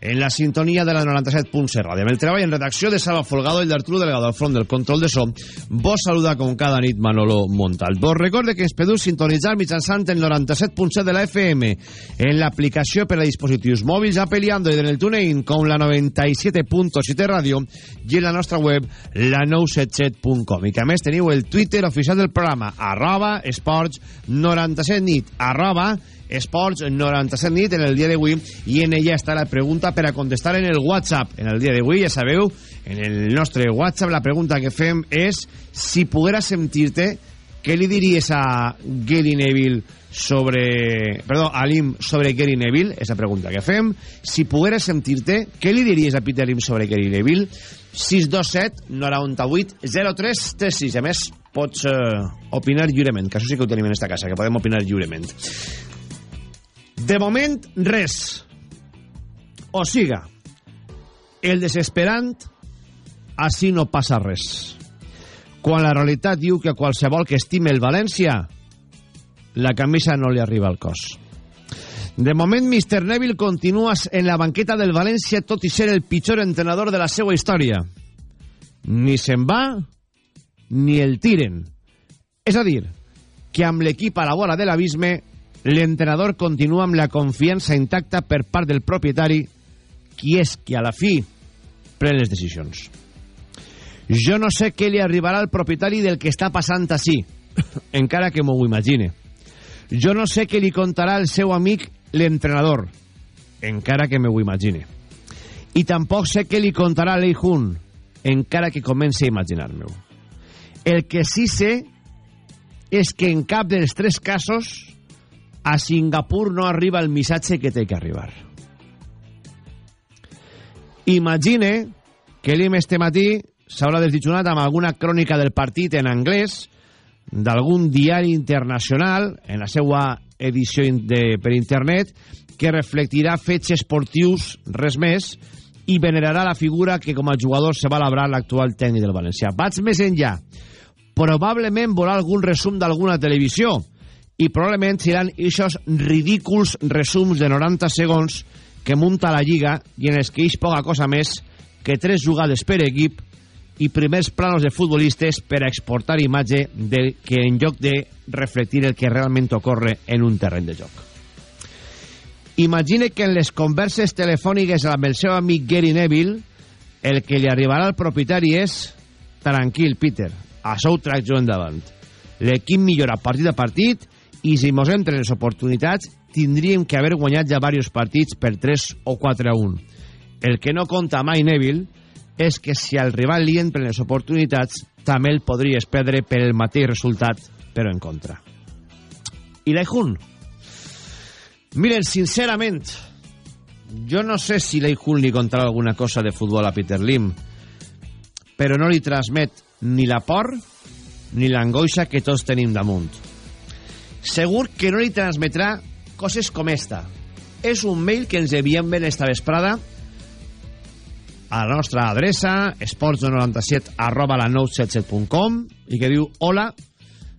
en la sintonia de la 97.7 ràdio. Amb el treball en redacció de Salva Folgado i d'Arturo Delgado al front del control de so, vos saluda com cada nit Manolo Montal. Vos recorde que ens podeu sintonitzar mitjançant el 97.7 de la FM en l'aplicació per a dispositius mòbils Apple i en el TuneIn com la 97.7 ràdio i en la nostra web la 977.com i que a més teniu el Twitter oficial del programa arroba esports 97 nit arroba Esports 97 nit en el dia d'avui i en ella està la pregunta per a contestar en el WhatsApp. En el dia d'avui, ja sabeu, en el nostre WhatsApp la pregunta que fem és si pogueras sentir-te, què li diries a Gary Neville sobre... Perdó, a Lim sobre Gary Neville? Esa pregunta que fem. Si pogueras sentir-te, què li diries a Peter Lim sobre Gary Neville? 627 98 0336. A més, pots eh, opinar lliurement, que això sí que ho tenim en esta casa, que podem opinar lliurement. De moment, res. O siga, el desesperant, així no passa res. Quan la realitat diu que qualsevol que estime el València, la camisa no li arriba al cos. De moment, Mr. Neville continua en la banqueta del València tot i ser el pitjor entrenador de la seva història. Ni se'n va, ni el tiren. És a dir, que amb l'equip a la vora de l'abisme l'entrenador continua amb la confiança intacta per part del propietari, qui és qui a la fi pren les decisions. Jo no sé què li arribarà al propietari del que està passant així, encara que m'ho imagine. Jo no sé què li contarà el seu amic l'entrenador, encara que m'ho imagine. I tampoc sé què li contarà l'Ei Hun, encara que comenci a imaginar-m'ho. El que sí sé és que en cap dels tres casos a Singapur no arriba el missatge que té que arribar. Imagine que l'IM este matí s'haurà desditjunat amb alguna crònica del partit en anglès d'algun diari internacional en la seva edició de, per internet que reflectirà fets esportius, res més, i venerarà la figura que com a jugador se va labrar l'actual tècnic del València. Vaig més enllà. Probablement veurà algun resum d'alguna televisió, i probablement seran aquests ridículs resums de 90 segons que munta la Lliga i en els que eix poca cosa més que tres jugades per equip i primers planos de futbolistes per a exportar imatge de que en lloc de reflectir el que realment ocorre en un terreny de joc. Imagine que en les converses telefòniques amb el seu amic Gary Neville el que li arribarà al propietari és tranquil, Peter, això ho trac jo endavant. L'equip millora partit a partit i si mos entren les oportunitats tindríem que haver guanyat ja diversos partits per 3 o 4 a 1 el que no compta mai Neville és que si al rival li entren les oportunitats també el podries perdre per el mateix resultat però en contra. I l'Eijun miren, sincerament jo no sé si l'Eijun li contarà alguna cosa de futbol a Peter Lim però no li transmet ni la por ni l'angoixa que tots tenim damunt segur que no li transmetrà coses com esta. És un mail que ens enviem ben esta vesprada a la nostra adreça esports97 arroba la 977.com i que diu Hola,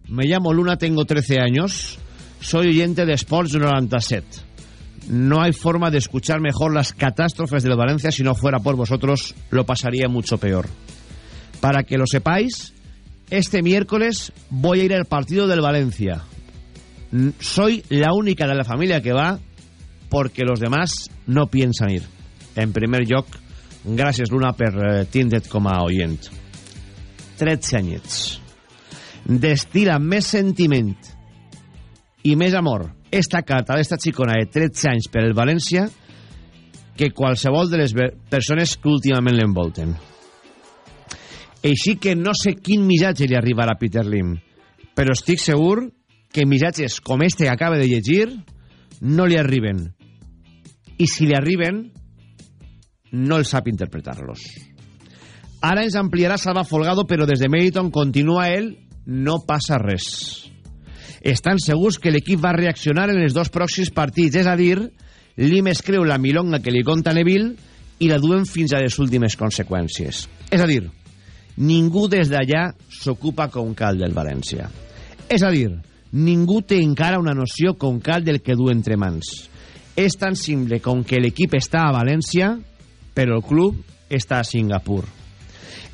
me llamo Luna, tengo 13 años soy oyente de Sports 97 no hay forma de escuchar mejor las catástrofes del Valencia si no fuera por vosotros lo pasaría mucho peor. Para que lo sepáis este miércoles voy a ir al partido del Valencia soy la única de la familia que va porque los demás no piensan ir. En primer lloc, gràcies Luna per eh, tindre't com a oient. 13 anyets. Destila més sentiment i més amor esta carta d'esta xicona de 13 anys per el València que qualsevol de les persones que últimament l'envolten. Així que no sé quin missatge li arribarà a Peter Lim, però estic segur que missatges com este que acaba de llegir no li arriben. I si li arriben, no el sap interpretar-los. Ara ens ampliarà Salva Folgado, però des de Meriton continua ell, no passa res. Estan segurs que l'equip va reaccionar en els dos pròxims partits, és a dir, Lim escriu la milonga que li conta Neville i la duen fins a les últimes conseqüències. És a dir, ningú des d'allà s'ocupa com cal del València. És a dir, ningú té encara una noció com cal del que du entre mans. És tan simple com que l'equip està a València, però el club està a Singapur.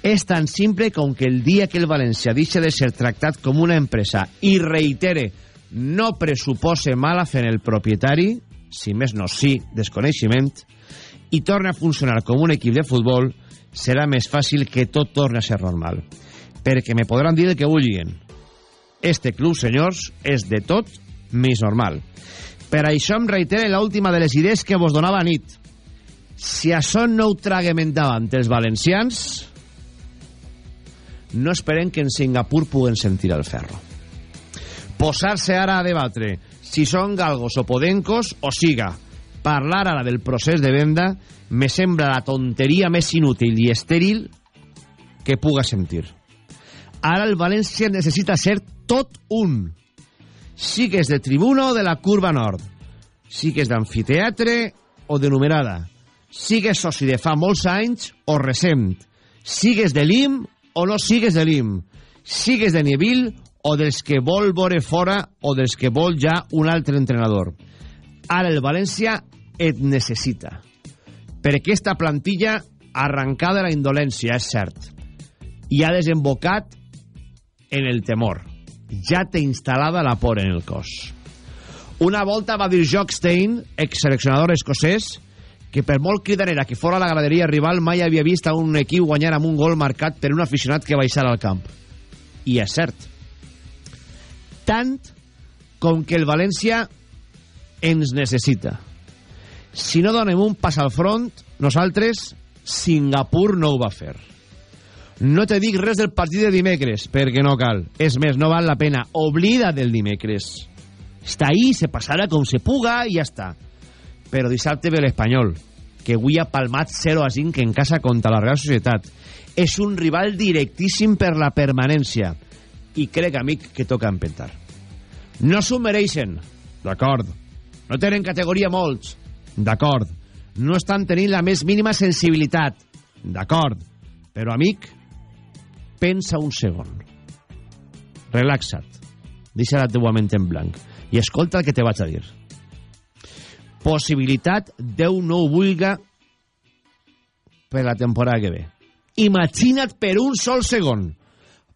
És tan simple com que el dia que el València deixa de ser tractat com una empresa i reitere no pressupose mala en el propietari, si més no sí, desconeixement, i torna a funcionar com un equip de futbol, serà més fàcil que tot torni a ser normal. Perquè me podran dir el que vulguin. Este club, senyors, és de tot més normal. Per això em reitere l'última de les idees que vos donava nit. Si això no ho traguem endavant els valencians, no esperem que en Singapur puguen sentir el ferro. Posar-se ara a debatre si són galgos o podencos, o siga, parlar ara del procés de venda me sembla la tonteria més inútil i estèril que puga sentir. Ara el València necessita ser tot un. Sigues de tribuna o de la curva nord. Sigues d'amfiteatre o de numerada. Sigues soci de fa molts anys o recent. Sigues de l'IM o no sigues de l'IM, sigues de Neville o dels que vol vore fora o dels que vol ja un altre entrenador. Ara el València et necessita. Per aquesta plantilla arrencada de la indolència, és cert, i ha desembocat en el temor. Ja té instal·lada la por en el cos. Una volta va dir Jock Stein, ex-seleccionador escocès, que per molt cridanera que fora la graderia rival mai havia vist a un equip guanyar amb un gol marcat per un aficionat que baixara al camp. I és cert. Tant com que el València ens necessita. Si no donem un pas al front, nosaltres, Singapur no ho va fer. No te dic res del partit de dimecres, perquè no cal. És més, no val la pena. Oblida del dimecres. Està ahí, se passarà com se puga i ja està però dissabte ve l'Espanyol, que avui ha palmat 0 a 5 en casa contra la Real Societat. És un rival directíssim per la permanència. I crec, amic, que toca empentar. No s'ho mereixen, d'acord. No tenen categoria molts, d'acord. No estan tenint la més mínima sensibilitat, d'acord. Però, amic, pensa un segon. Relaxa't. Deixa la teua ment en blanc. I escolta el que te vaig a dir possibilitat Déu no ho vulga per la temporada que ve. Imagina't per un sol segon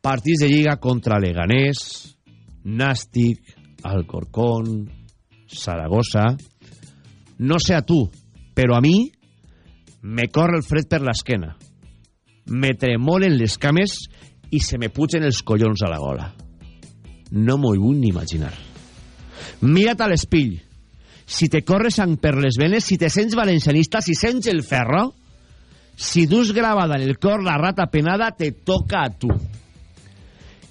partits de Lliga contra Leganés, Nàstic, Alcorcón, Saragossa... No sé a tu, però a mi me corre el fred per l'esquena. Me tremolen les cames i se me pugen els collons a la gola. No m'ho vull ni imaginar. Mira't a l'espill si te corres sang per les venes, si te sents valencianista, si sents el ferro, si dus gravada en el cor la rata penada, te toca a tu.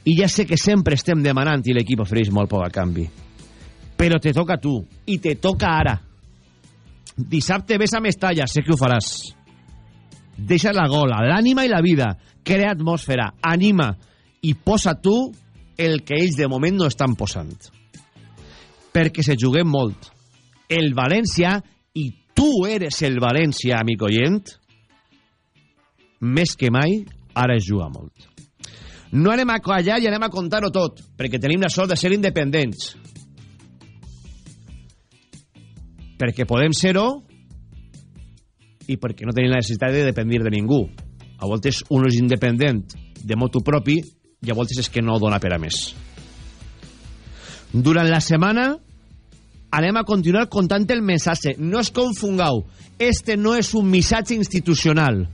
I ja sé que sempre estem demanant i l'equip ofereix molt poc a canvi. Però te toca a tu, i te toca ara. Dissabte ves a Mestalla, sé que ho faràs. Deixa la gola, l'ànima i la vida. Crea atmosfera, anima i posa tu el que ells de moment no estan posant. Perquè se juguem molt el València i tu eres el València, amic oient, més que mai, ara es juga molt. No anem a callar i anem a contar-ho tot, perquè tenim la sort de ser independents. Perquè podem ser-ho i perquè no tenim la necessitat de dependre de ningú. A voltes un és independent de motu propi i a voltes és que no dona per a més. Durant la setmana anem a continuar contant el missatge. No es confungau. Este no és un missatge institucional.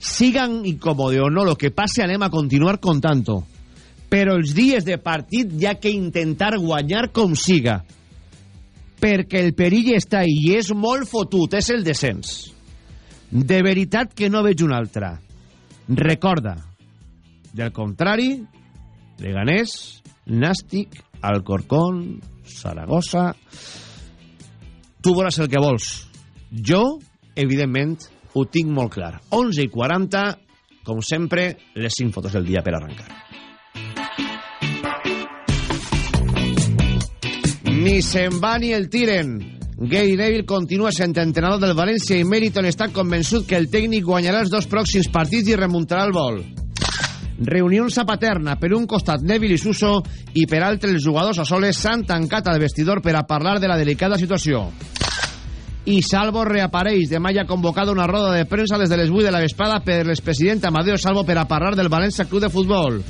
Sigan incòmode o no, lo que passe anem a continuar contant-ho. Però els dies de partit ha que intentar guanyar com siga. Perquè el perill està i és molt fotut, és el descens. De veritat que no veig un altre. Recorda, del contrari, Leganés, Nàstic, Alcorcón, Saragossa... Tu veuràs el que vols. Jo evidentment, ho tinc molt clar. 11 i 40, com sempre, les 5 fotos del dia per arrencar. Ni se'n va ni el tiren. Gary Neville continua sent entrenador del València i Meriton està convençut que el tècnic guanyarà els dos pròxims partits i remuntarà el vol. Reunió a Paterna. Per un costat Neville i Suso i per altre els jugadors a soles s'han tancat al vestidor per a parlar de la delicada situació. I Salvo reapareix. Demà ja ha convocat una roda de premsa des de les 8 de la vesprada per l'expresident Amadeo Salvo per a parlar del València Club de Futbol.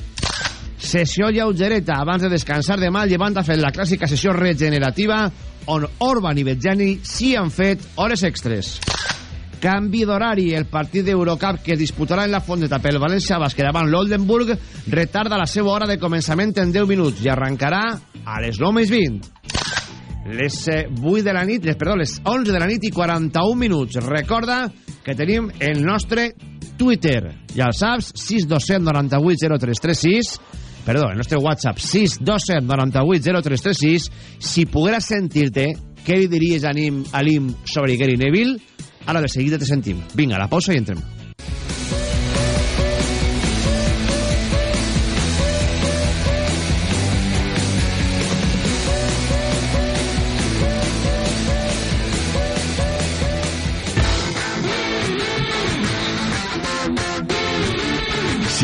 Sessió lleugereta abans de descansar demà el Llevant ha fet la clàssica sessió regenerativa on Orban i Betjani sí han fet hores extres. Canvi d'horari. El partit d'Eurocup que disputarà en la Fondeta pel València Basque davant l'Oldenburg retarda la seva hora de començament en 10 minuts i arrencarà a les 9 més 20. Les 8 de la nit, les, perdó, les 11 de la nit i 41 minuts. Recorda que tenim el nostre Twitter. Ja el saps, 627 98 0336 perdó, el nostre WhatsApp 627 98 0336 si pogueras sentir-te què li diries a, a Lim sobre Gary Neville? Ara de seguida te sentim. Vinga, la pausa i entrem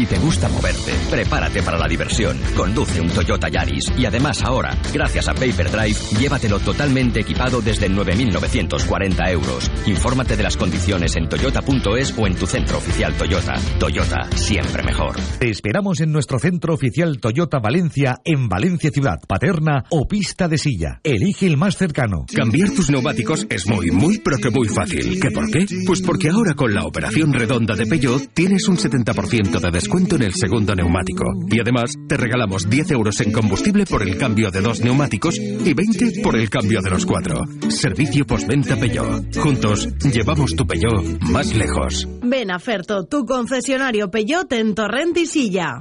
Si te gusta moverte, prepárate para la diversión. Conduce un Toyota Yaris y además ahora, gracias a Paper Drive, llévatelo totalmente equipado desde 9.940 euros. Infórmate de las condiciones en toyota.es o en tu centro oficial Toyota. Toyota, siempre mejor. Te esperamos en nuestro centro oficial Toyota Valencia, en Valencia Ciudad, Paterna o Pista de Silla. Elige el más cercano. Cambiar tus neumáticos es muy, muy, pero que muy fácil. ¿Qué por qué? Pues porque ahora con la operación redonda de Peugeot tienes un 70% de descuento en el segundo neumático. Y además, te regalamos 10 euros en combustible por el cambio de dos neumáticos y 20 por el cambio de los cuatro. Servicio postventa Peugeot. Juntos, llevamos tu Peugeot más lejos. Ven a Ferto, tu concesionario Peugeot en Torrent y Silla.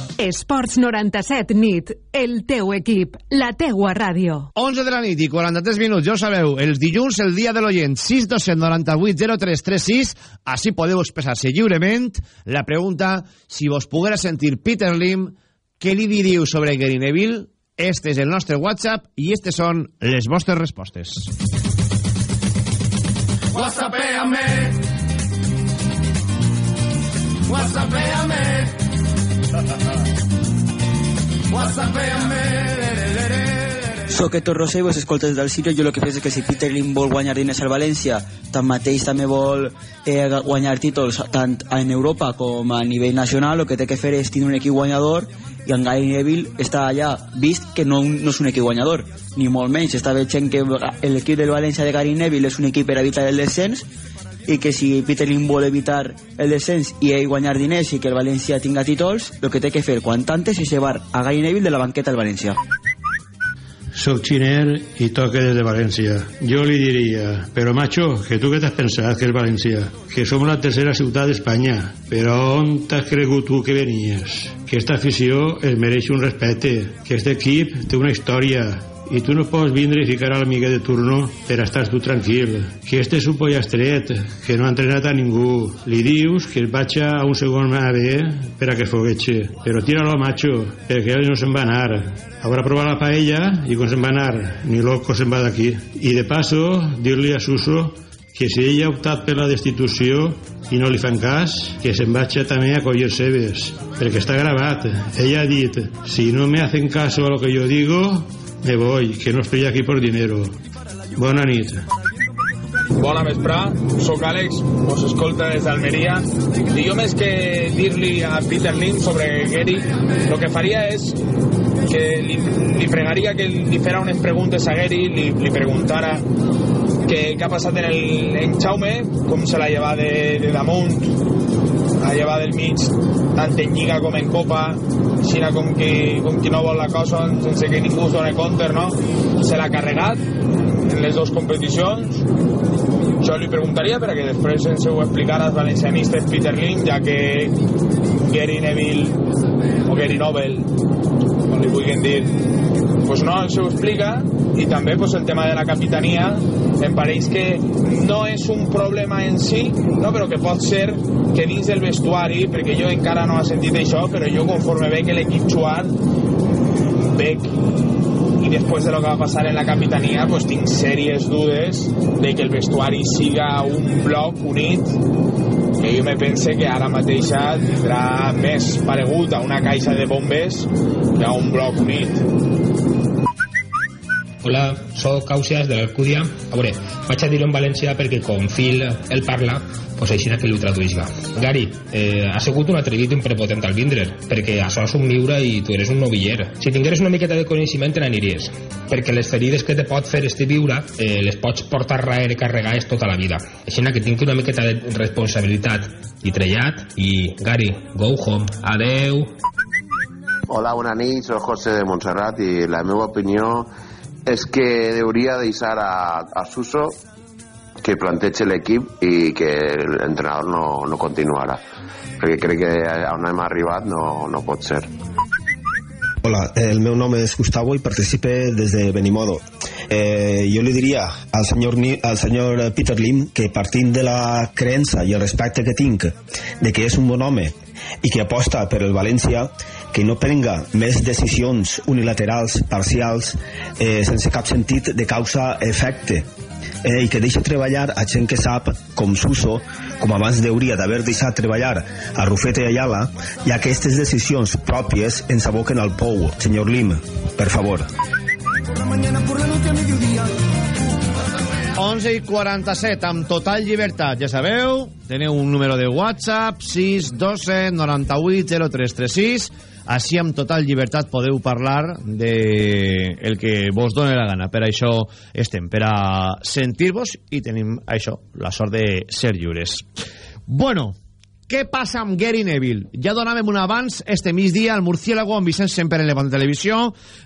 Esports 97 nit, el teu equip, la teua ràdio. 11 de la nit i 43 minuts, ja ho sabeu, els dilluns, el dia de l'oient, 628 0336, així podeu expressar-se lliurement. La pregunta, si vos poguera sentir Peter Lim, què li diríeu sobre Gary Neville? Este és el nostre WhatsApp i estes són les vostres respostes. Whatsappéame. Whatsappéame. Soc Héctor Rosé i vos escoltes del Sirio. Jo el que penso és que si Peter Lim vol guanyar diners al València, tanmateix també vol eh, guanyar títols tant en Europa com a nivell nacional, el que té que fer és tenir un equip guanyador i en Gary Neville està allà vist que no, no és un equip guanyador ni molt menys, està veient que l'equip del València de Gary Neville és un equip per evitar el descens i que si Peter Lim vol evitar el descens i ell guanyar diners i que el València tinga títols, el que té que fer quan antes és llevar a Gary Neville de la banqueta del València. Soc xiner i toque des de València. Jo li diria, però macho, que tu què t'has pensat que és València? Que som la tercera ciutat d'Espanya. Però on t'has cregut tu que venies? Que esta afició es mereix un respecte. Que este equip té una història i tu no pots vindre i ficar a l'amiga de turno per estar tu tranquil. Que este és un pollastret, que no ha entrenat a ningú. Li dius que es vaig a un segon A B per a que foguetxe. Però tira-lo macho, perquè ell no se'n va anar. Haurà provat la paella i quan se'n va anar, ni loco se'n va d'aquí. I de passo, dir-li a Suso que si ella ha optat per la destitució i no li fan cas, que se'n vagi també a collir cebes, perquè està gravat. Ella ha dit, si no me hacen caso a lo que yo digo, me voy, que no estoy aquí por dinero. Bona nit. Bona vesprà, sóc Àlex, us escolta des d'Almeria i jo més que dir-li a Peter Lim sobre Gary, el que faria és que li, li pregaria que li fera unes preguntes a Gary, li, li preguntara què, ha passat en, el, en Jaume, com se l'ha llevat de, de damunt a llevar del mig tant en Lliga com en Copa així com qui, com qui no vol la cosa sense que ningú es doni compte no? se l'ha carregat en les dues competicions jo li preguntaria perquè després ens ho explicarà els valencianistes Peter Lim ja que Gary Neville o Gary Nobel com li vulguin dir pues no se ho explica. I també pues, el tema de la capitania em pareix que no és un problema en si no, però que pot ser que dins del vestuari perquè jo encara no ha sentit això però jo conforme veig que l'equip jugar veig i després de lo que va passar en la capitania pues tinc sèries dudes de que el vestuari siga un bloc unit que jo me pense que ara mateixa tindrà més paregut a una caixa de bombes que a un bloc unit Hola, sóc Causias de l'Alcúdia. A veure, vaig a dir-ho en valencià perquè com Phil el parla, pues així que li traduïsga. Gary, eh, ha sigut un atrevit un prepotent al vindre, perquè això és un miure i tu eres un noviller. Si tingueres una miqueta de coneixement te n'aniries, perquè les ferides que te pot fer este viure eh, les pots portar darrere carregades tota la vida. Així que tinc una miqueta de responsabilitat i trellat i Gary, go home. Adeu. Hola, bona nit, soc José de Montserrat i la meva opinió és que hauria de deixar a, a Suso que planteja l'equip i que l'entrenador no, no continuarà perquè crec que on hem arribat no, no pot ser Hola, el meu nom és Gustavo i participe des de Benimodo. Eh, jo li diria al senyor, al senyor Peter Lim que partint de la creença i el respecte que tinc de que és un bon home i que aposta per el València que no prenga més decisions unilaterals, parcials, eh, sense cap sentit de causa-efecte eh, i que deixa treballar a gent que sap, com Suso, com abans hauria d'haver deixat treballar a Rufete i Ayala, que aquestes decisions pròpies ens aboquen al pou. Senyor Lim, per favor. 11 i 47, amb total llibertat. Ja sabeu, teniu un número de WhatsApp, 612 98 0336. Així, amb total llibertat, podeu parlar de el que vos doni la gana. Per això estem, per a sentir-vos i tenim això, la sort de ser lliures. Bueno, què passa amb Gary Neville? Ja donàvem un abans este migdia al Murciélago amb Vicent Semper en Levant Televisió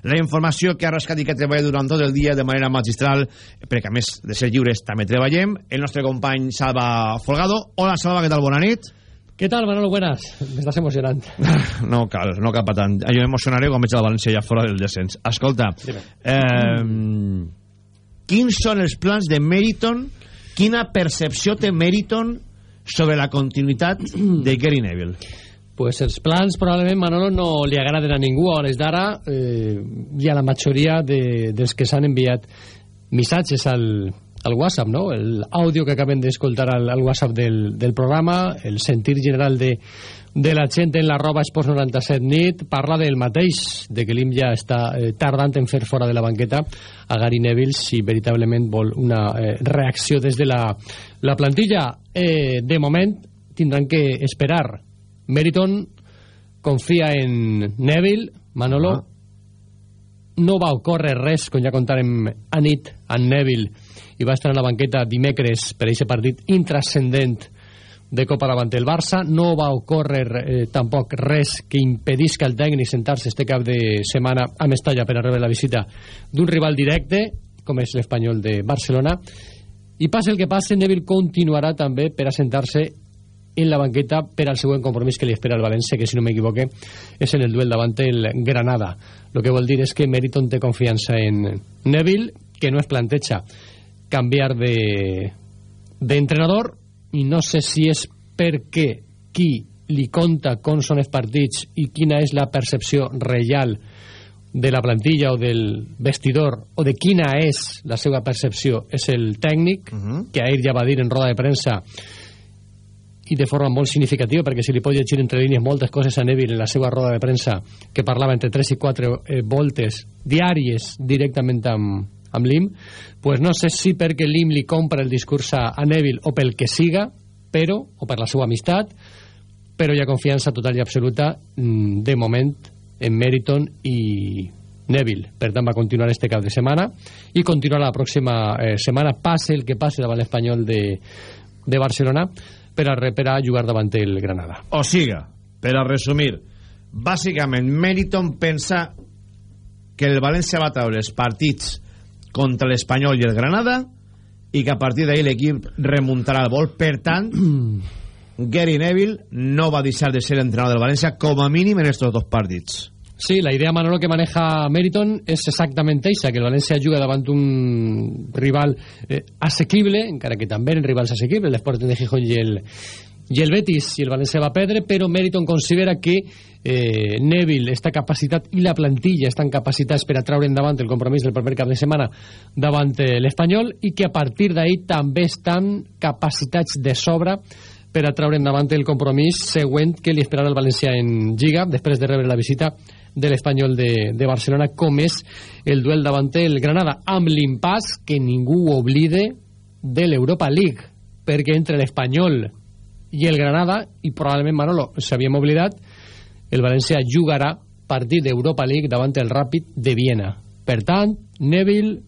la informació que ha rascat i que treballa durant tot el dia de manera magistral perquè a més de ser lliures també treballem el nostre company Salva Folgado Hola Salva, què tal? Bona nit ¿Qué tal, Manolo? Buenas. Me estás emocionant. No cal, no cal per tant. Jo m'emocionaré quan veig la València ja fora del descens. Escolta, eh, quins són els plans de Meriton? Quina percepció té Meriton sobre la continuïtat de Gary Neville? Pues els plans probablement, Manolo, no li agraden a ningú a hores d'ara eh, i a la majoria de, dels que s'han enviat missatges al, al WhatsApp, ¿no? El audio que acaben d'escoltar al, al WhatsApp del, del programa, el sentir general de, de la gent en l'arroba esports 97 nit, parla del mateix, de que l'IM ja està eh, tardant en fer fora de la banqueta a Gary Neville si veritablement vol una eh, reacció des de la, la plantilla. Eh, de moment tindran que esperar. Meriton confia en Neville, Manolo, ah. no va ocórrer res, com ja contarem a nit, en Neville, i va estar en la banqueta dimecres per aquest partit intrascendent de Copa davant el Barça. No va ocórrer eh, tampoc res que impedisca el tècnic sentar-se este cap de setmana a Mestalla per a rebre la visita d'un rival directe, com és l'Espanyol de Barcelona. I passa el que passa, Neville continuarà també per a sentar-se en la banqueta per al següent compromís que li espera el València, que si no m'equivoque és en el duel davant el Granada. Lo que vol dir és que Meriton té confiança en Neville, que no es planteja canviar de d'entrenador i no sé si és perquè qui li conta com són els partits i quina és la percepció real de la plantilla o del vestidor o de quina és la seva percepció és el tècnic uh -huh. que ahir ja va dir en roda de premsa i de forma molt significativa perquè si li pot llegir entre línies moltes coses a Neville en la seva roda de premsa que parlava entre 3 i 4 eh, voltes diàries directament amb, amb l'IM, pues no sé si perquè l'IM li compra el discurs a, Neville o pel que siga, però, o per la seva amistat, però hi ha confiança total i absoluta mm, de moment en Meriton i Neville. Per tant, va continuar este cap de setmana i continuarà la pròxima eh, setmana, passe el que passe davant l'Espanyol de, de Barcelona. per a, a jugar davant el Granada. O siga, per a resumir, bàsicament, Meriton pensa que el València va treure els partits contra l'Espanyol i el Granada i que a partir d'ahir l'equip remuntarà el vol. Per tant, Gary Neville no va deixar de ser entrenador del València com a mínim en estos dos partits. Sí, la idea, Manolo, que maneja Meriton és exactament eixa, que el València juga davant un rival eh, assequible, encara que també eren rivals assequibles, l'Sporting de Gijón i el, i el Betis i el València va perdre, però Meriton considera que eh, Neville està capacitat i la plantilla estan capacitats per a traure endavant el compromís del proper cap de setmana davant eh, l'Espanyol i que a partir d'ahir també estan capacitats de sobre per a traure endavant el compromís següent que li esperarà el València en Lliga després de rebre la visita de l'Espanyol de, de Barcelona com és el duel davant el Granada amb l'impàs que ningú oblide de l'Europa League perquè entre l'Espanyol i el Granada i probablement Manolo s'havíem oblidat el València jugarà partit d'Europa League davant el Ràpid de Viena. Per tant Neville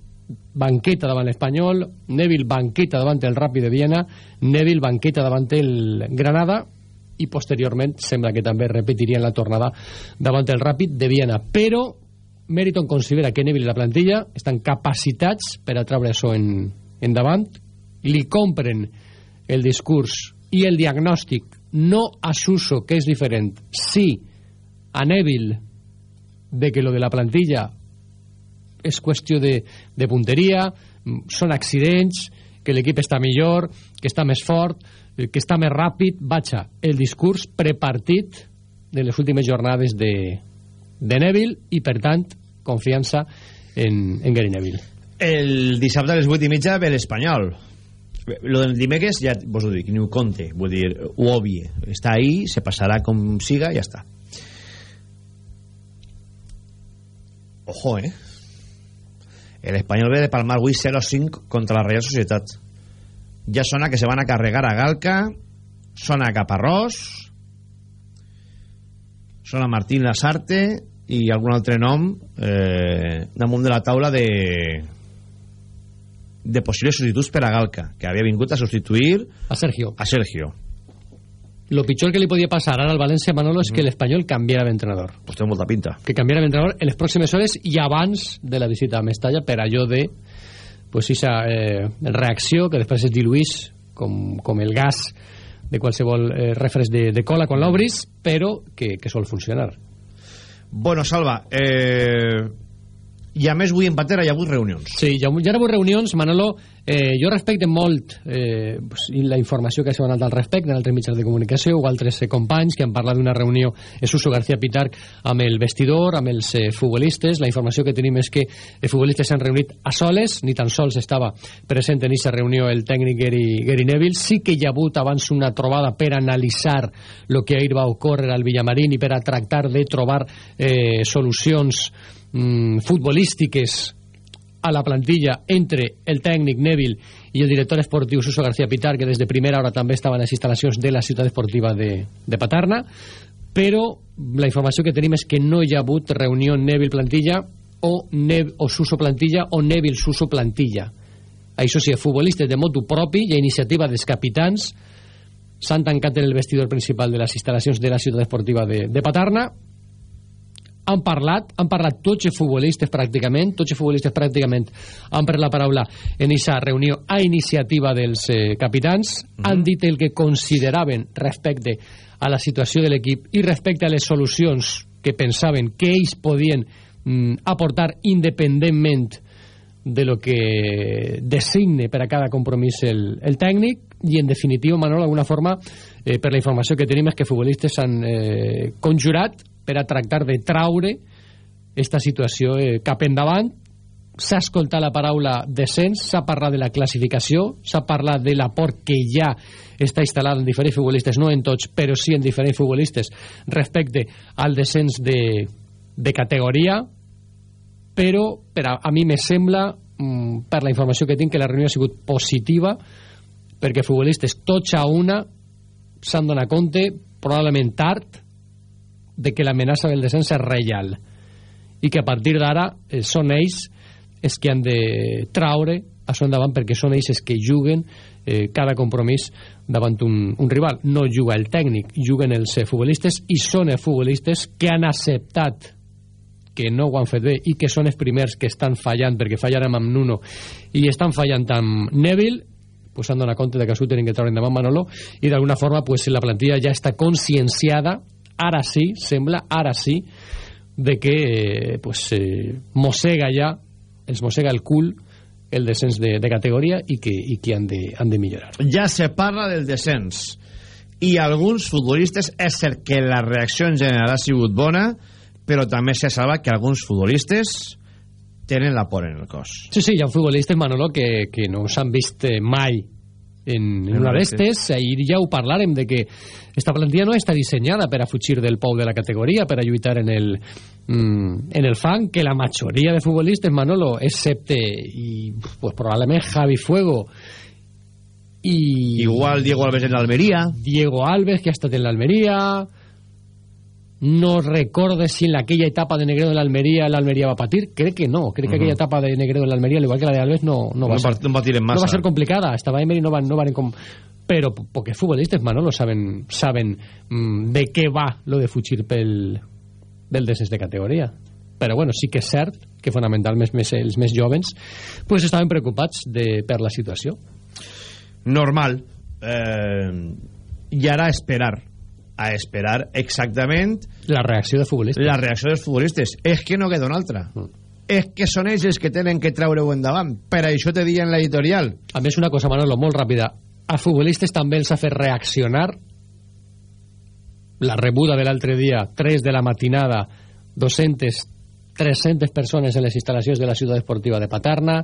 banqueta davant l'Espanyol Neville banqueta davant el Ràpid de Viena Neville banqueta davant el Granada i posteriorment sembla que també repetirien la tornada davant el Ràpid de Viena. Però Meriton considera que Neville i la plantilla estan capacitats per a treure això en, endavant. Li compren el discurs i el diagnòstic no a Suso, que és diferent sí a Neville de que lo de la plantilla és qüestió de, de punteria són accidents que l'equip està millor, que està més fort que està més ràpid, vaja, el discurs prepartit de les últimes jornades de, de Neville i, per tant, confiança en, en Gary Neville. El dissabte a les 8 i mitja ve l'Espanyol. Lo del dimecres ja vos ho dic, ni ho conte, vull dir, ho obvie. Està ahí, se passarà com siga, ja està. Ojo, eh? El Espanyol ve de palmar avui 0-5 contra la Real Societat ja sona que se van a carregar a Galca sona a Caparrós sona Martín Lasarte i algun altre nom eh, damunt de la taula de de possibles substituts per a Galca que havia vingut a substituir a Sergio. a Sergio. Lo pitjor que li podia passar ara al València Manolo és que l'Espanyol canviara d'entrenador. Pues té molta pinta. Que canviara d'entrenador en les pròximes hores i abans de la visita a Mestalla per allò de pues esa eh, reacció que després es diluís com, com el gas de qualsevol eh, refres de, de cola quan l'obris, però que, que sol funcionar. Bueno, Salva, eh, i a més avui en Patera hi ha hagut reunions. Sí, hi ha, hagut reunions, Manolo. Eh, jo respecte molt eh, la informació que s'ha donat al respecte en altres mitjans de comunicació o altres eh, companys que han parlat d'una reunió és Suso García Pitar amb el vestidor, amb els eh, futbolistes. La informació que tenim és que els futbolistes s'han reunit a soles, ni tan sols estava present en aquesta reunió el tècnic Gary, Gary Neville. Sí que hi ha hagut abans una trobada per analitzar el que ahir va ocórrer al Villamarín i per a tractar de trobar eh, solucions mm, futbolístiques a la plantilla entre el tècnic Neville i el director esportiu Suso García Pitar, que des de primera hora també estava en les instal·lacions de la ciutat esportiva de, de Paterna, però la informació que tenim és que no hi ha hagut reunió Neville-plantilla o, Nev o Suso plantilla o Neville-Suso plantilla. Això sí, futbolistes de motu propi i a iniciativa dels capitans s'han tancat en el vestidor principal de les instal·lacions de la ciutat esportiva de, de Paterna han parlat, han parlat tots els futbolistes pràcticament, tots els futbolistes pràcticament han pres la paraula en aquesta reunió a iniciativa dels eh, capitans, mm -hmm. han dit el que consideraven respecte a la situació de l'equip i respecte a les solucions que pensaven que ells podien mm, aportar independentment de lo que designe per a cada compromís el, el tècnic i en definitiva, Manol, d'alguna forma eh, per la informació que tenim és que futbolistes han eh, conjurat per a tractar de traure esta situació eh, cap endavant. S'ha escoltat la paraula descens, s'ha parlat de la classificació, s'ha parlat de l'aport que ja està instal·lat en diferents futbolistes, no en tots, però sí en diferents futbolistes, respecte al descens de, de categoria, però per a, a mi me sembla, mm, per la informació que tinc, que la reunió ha sigut positiva, perquè futbolistes tots a una s'han donat compte, probablement tard, de que l'amenaça del descens és real i que a partir d'ara eh, són ells els que han de traure això endavant perquè són ells els que juguen eh, cada compromís davant un, un rival. No juga el tècnic, juguen els eh, futbolistes i són els futbolistes que han acceptat que no ho han fet bé i que són els primers que estan fallant perquè fallarem amb Nuno i estan fallant amb Neville pues s'han donat compte de que això ho tenen que treure endavant Manolo i d'alguna forma pues, la plantilla ja està conscienciada ara sí, sembla, ara sí de que eh, pues, eh, mossega ja els mossega el cul el descens de, de categoria i que, i que han, de, han de millorar ja se parla del descens i alguns futbolistes és cert que la reacció en general ha sigut bona però també se salva que alguns futbolistes tenen la por en el cos. Sí, sí, hi ha futbolistes, Manolo, que, que no s'han vist eh, mai en, en una d'estes. Ahir ja ho parlarem de que esta plantilla no està dissenyada per a fugir del pou de la categoria, per a lluitar en el, mm, en el fang, que la majoria de futbolistes, Manolo, excepte i pues, probablement Javi Fuego i... Igual Diego Alves en l'Almeria. Diego Alves, que ha estat en l'Almeria no recordo si en aquella etapa de Negredo en la Almería la Almería va a patir? Creo que no, creo que uh -huh. aquella etapa de Negredo en la Almería al igual que la de Alves no, no, va, no, a ser, va, a no va a ser complicada. Estaba Emery no van, no van com... pero porque futbolistas Manolo saben saben mmm, de qué va lo de fugir pel del descens de categoria però bueno, sí que és cert que fonamentalment més, els més jovens pues estaven preocupats de, per la situació. Normal. Eh, i ara esperar a esperar exactament la reacció de futbolistes. la reacció dels futbolistes. És que no queda una altra. Mm. és que són ells els que tenen que treure-ho endavant. Per això te diuen l'editorial. A més una cosa Manolo molt ràpida. A futbolistes també els ha fet reaccionar la rebuda de l'altre dia 3 de la matinada 200 300 persones en les instal·lacions de la ciutat esportiva de Paterna,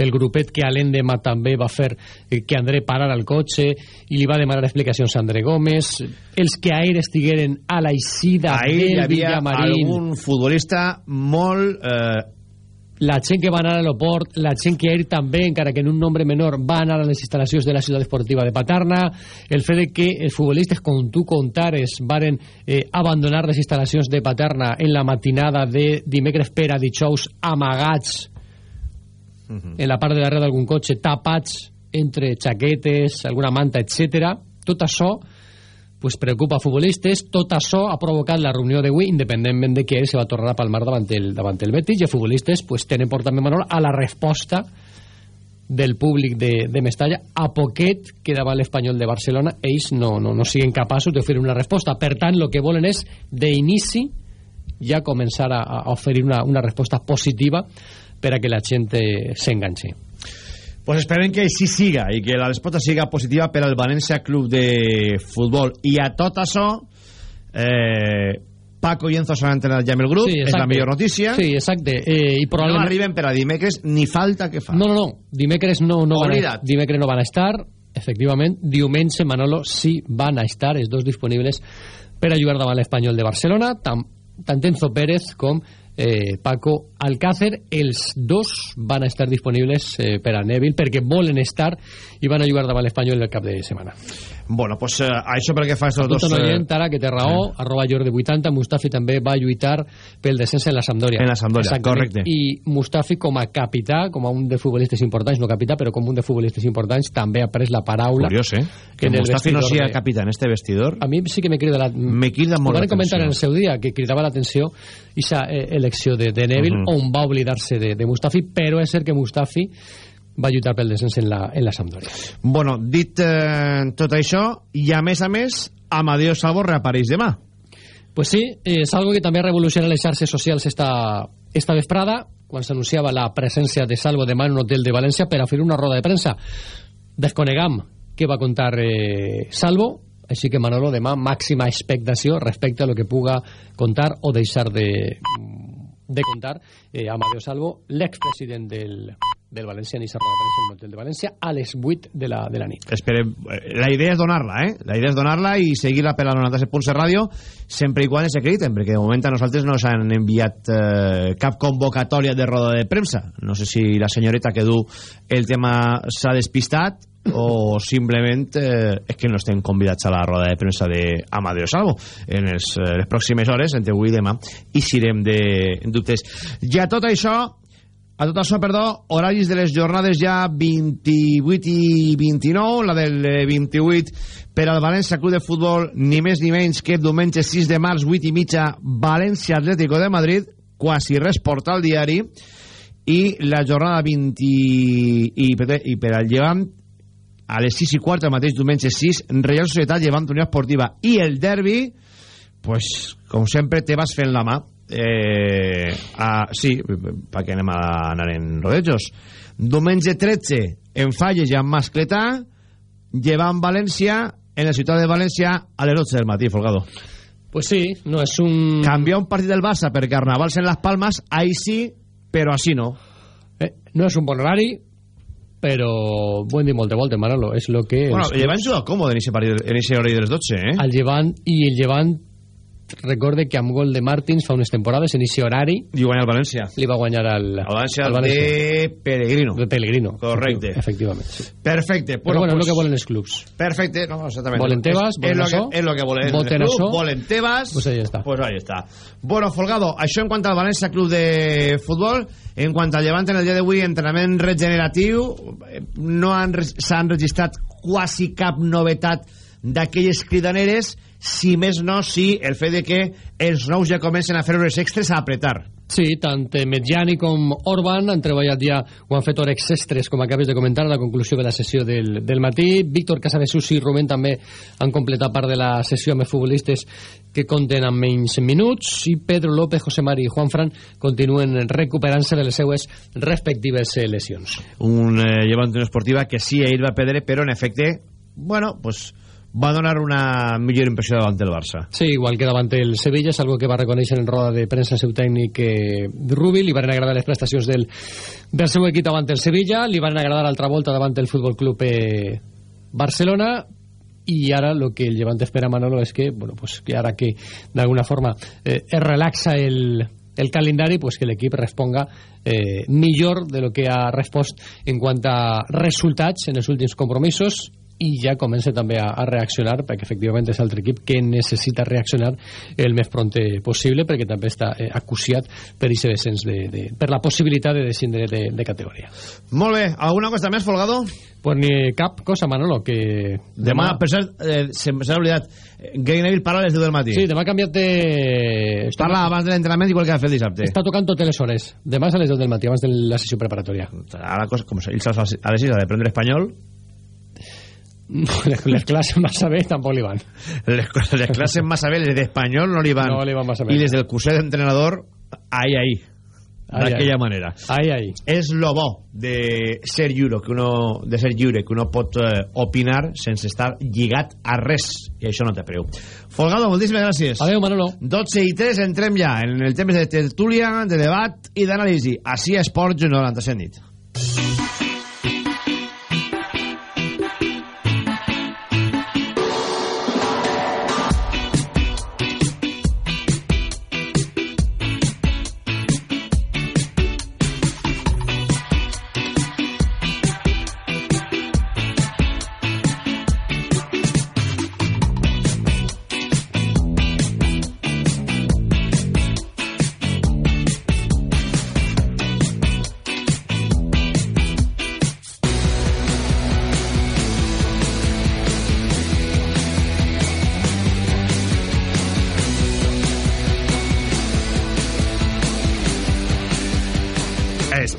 el grupet que a l'endemà també va fer eh, que André parara el cotxe i li va demanar explicacions a André Gómez, els que ahir estigueren a la eixida ahir hi havia Villamarín. algun futbolista molt... Eh, la gent que va anar a l'aeroport, la gent que ahir també, encara que en un nombre menor, va anar a les instal·lacions de la ciutat esportiva de Paterna, el fet de que els futbolistes, com tu contares, varen eh, abandonar les instal·lacions de Paterna en la matinada de dimecres per a dijous amagats uh -huh. en la part de darrere d'algun cotxe, tapats entre xaquetes, alguna manta, etc. Tot això pues preocupa futbolistes. Tot això ha provocat la reunió d'avui, independentment de que ell se va tornar a palmar davant el, davant el Betis, i els futbolistes pues, tenen por també, Manol, a la resposta del públic de, de Mestalla a poquet que davant l'Espanyol de Barcelona ells no, no, no siguen capaços d'oferir una resposta. Per tant, el que volen és, d'inici, ja començar a, a oferir una, una resposta positiva per a que la gent s'enganxi pues esperem que així siga i que la resposta siga positiva per al València Club de Futbol i a tot això eh, Paco i Enzo s'han entrenat ja amb el grup Sí, és la millor notícia Sí, exacte. Eh, i no probablement... arriben per a dimecres ni falta que fa No, no, no. Dimecres no, no, van a, dimecres no van a estar, efectivament. Diumenge, Manolo, sí van a estar, els dos disponibles per a jugar davant l'Espanyol de Barcelona, tant, tant Enzo Pérez com eh, Paco Alcácer. Els dos van a estar disponibles eh, per a Neville perquè volen estar i van a jugar davant l'Espanyol el cap de setmana. bueno, pues eh, això pel que fa estos dos eh, ara que té raó, arroba Jordi80, Mustafi també va lluitar pel descens en la Sampdoria. En la Sampdoria, correcte. I Mustafi com a capità, com a un de futbolistes importants, no capità, però com un de futbolistes importants, també ha pres la paraula. Curiós, eh? Que en el Mustafi no sea de- capitán este vestidor. A mi sí que me crida la... Me crida molt van comentar l'atenció. en el seu dia, que cridava l'atenció aquesta eh, elecció de, de Neville, Mhm. on va oblidar-se de, de Mustafi, però és cert que Mustafi va lluitar pel descens en la, en la Sampdoria. Bueno, dit eh, tot això, i a més a més, Amadeo Salvo reapareix demà. Pues sí, eh, és algo que també revoluciona les xarxes socials esta, esta vesprada, quan s'anunciava la presència de Salvo demà en un hotel de València per a fer una roda de premsa. Desconegam què va contar eh, Salvo, així que Manolo, demà màxima expectació respecte a lo que puga contar o deixar de, de contar eh, Amadeo Salvo, l'expresident del, del València aquesta roda de premsa hotel de València a les 8 de la, de la nit. Esperem, eh, la idea és donar-la, eh? La idea és donar-la i seguir-la per la 97.7 ràdio, sempre i quan es acrediten, perquè de moment a nosaltres no s'han enviat eh, cap convocatòria de roda de premsa. No sé si la senyoreta que du el tema s'ha despistat o simplement eh, és que no estem convidats a la roda de premsa d'Amadeo Salvo en els, eh, les pròximes hores, entre avui i demà, i sirem de dubtes. Ja tot això, A tot això, perdó, horaris de les jornades ja 28 i 29, la del 28 per al València Club de Futbol, ni més ni menys que diumenge 6 de març, 8 i mitja, València Atlético de Madrid, quasi res porta al diari, i la jornada 20 i, per, i per al llevant, a les 6 i quart, el mateix diumenge 6, Real Societat llevant Unió Esportiva, i el derbi, pues, com sempre, te vas fent la mà, eh, a, sí, perquè anem a anar en rodejos diumenge 13 en Falles i en Mascletà llevant València en la ciutat de València a les 12 del matí, Folgado. Pues sí, no és un... canviar un partit del Barça per Carnavals en les Palmes ahí sí, però així no. Eh, no és un bon horari però buen dir molt de volta, Manolo. És lo que... Bueno, el Llevant juga còmode en aquest horari de les 12, eh? El Llevant i el Llevant recorde que amb gol de Martins fa unes temporades en inici horari i guanyar el València. li va guanyar el, el València, el València. de Pellegrino. De Pellegrino. Correcte. Efectivament sí. perfecte. Però bueno, pues, és el que volen els clubs. Perfecte. No, exactament. Volen Tebas volen és, això és lo que volen voten clubs volen Tebas. Pues ahí està pues ahí està bueno Folgado això en quant al València Club de Futbol en quant al Llevant en el dia d'avui entrenament regeneratiu no s'han registrat quasi cap novetat d'aquelles cridaneres si més no, si el fet de que els nous ja comencen a fer hores extres a apretar. Sí, tant Medjani com Orban han treballat ja o han fet hores extres, com acabes de comentar, a la conclusió de la sessió del, del matí. Víctor Casadesus i Rubén també han completat part de la sessió amb futbolistes que compten amb menys minuts i Pedro López, José Mari i Juan Fran continuen recuperant-se de les seues respectives lesions. Un eh, llevant una esportiva que sí, ell va perdre, però en efecte, bueno, pues va donar una millor impressió davant del Barça. Sí, igual que davant el Sevilla, és algo que va reconèixer en roda de premsa seu tècnic eh, Rubi, li van agradar les prestacions del, del seu equip davant el Sevilla, li van agradar altra volta davant el Futbol Club eh, Barcelona, i ara el que el Llevant espera Manolo és que, bueno, pues, que ara que d'alguna forma eh, es relaxa el, el calendari pues que l'equip responga eh, millor de lo que ha respost en quant a resultats en els últims compromisos i ja comença també a, a reaccionar perquè efectivament és l'altre equip que necessita reaccionar el més pront possible perquè també està eh, acusiat per aquest descens de, de, per la possibilitat de descendre de, de categoria. Molt bé, alguna cosa més, Folgado? Pues ni cap cosa, Manolo que demà, demà per cert, eh, se s'ha oblidat. Gary Neville parla a les 10 del matí. Sí, demà ha canviat de... Parla abans de l'entrenament igual que fer el dissabte. Està tocant totes les hores. Demà a les 10 del matí, abans de la sessió preparatòria. Ara, cosa, com ells a les 6 ha de prendre espanyol les, classes massa bé tampoc li van. Les, les classes massa bé, les d'espanyol no li van. No li van massa bé. I les del curset d'entrenador, ai, ai. D'aquella manera. Ai, ai. És lo bo de ser lliure, que uno, de ser lliure, que uno pot eh, opinar sense estar lligat a res. I això no té preu. Folgado, moltíssimes gràcies. Adéu, Manolo. 12 i 3, entrem ja en el temps de tertúlia, de debat i d'anàlisi. Així a Esports 97 nit.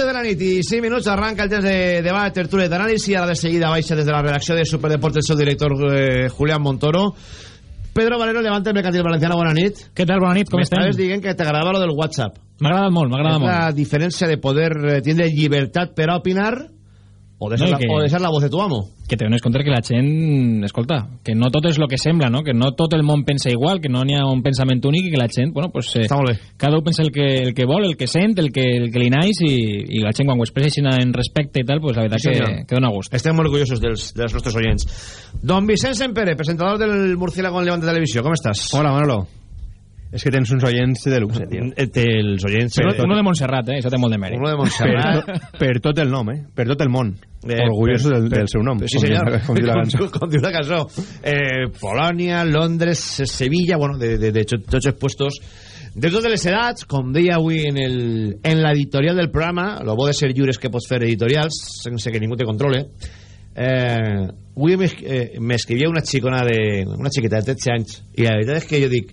12 de la nit i 5 minuts arranca el temps de debat, tertúlia d'anàlisi. Ara de seguida baixa des de la redacció de Superdeportes el seu director eh, Julián Montoro. Pedro Valero, Levante Mercantil Valenciano, bona nit. Què tal, bona nit, com estem? M'estaves dient que t'agradava lo del WhatsApp. M'ha agradat molt, És molt. la diferència de poder eh, tindre llibertat per a opinar o de ser, No, i la, que- o de ser la voz de tu amo. Que te dones compte que la gent, escolta, que no tot és el que sembla, no? que no tot el món pensa igual, que no n'hi ha un pensament únic i que la gent, bueno, pues, eh, cada un pensa el que, el que vol, el que sent, el que, el que li naix i, i la gent quan ho expressa així en respecte i tal, pues la veritat Sí, que, senyor. que dona gust. Estem molt orgullosos dels, dels nostres oients. Don Vicent Sempere, presentador del Murciélago en Levante Televisió, com estàs? Hola, Manolo. És que tens uns oients de luxe, tio. Té els oients... Uno, uno de Montserrat, eh? això té molt de mèrit. Uno de Montserrat. Per, per tot el nom, eh? Per tot el món. Eh, Orgullosos per- del, per- del seu nom. Sí, com senyor. diu- Com diu la Com cançó. diu- com diu la cançó. Eh, Polònia, Londres, Sevilla, bueno, de, de, de tot- tots els puestos de totes les edats, com deia avui en el- en l'editorial del programa, lo bo de ser lliures que pots fer editorials sense que ningú te controle, eh, avui eh, m'escrivia una xicona de, una xiqueta de 13 anys i la veritat és que jo dic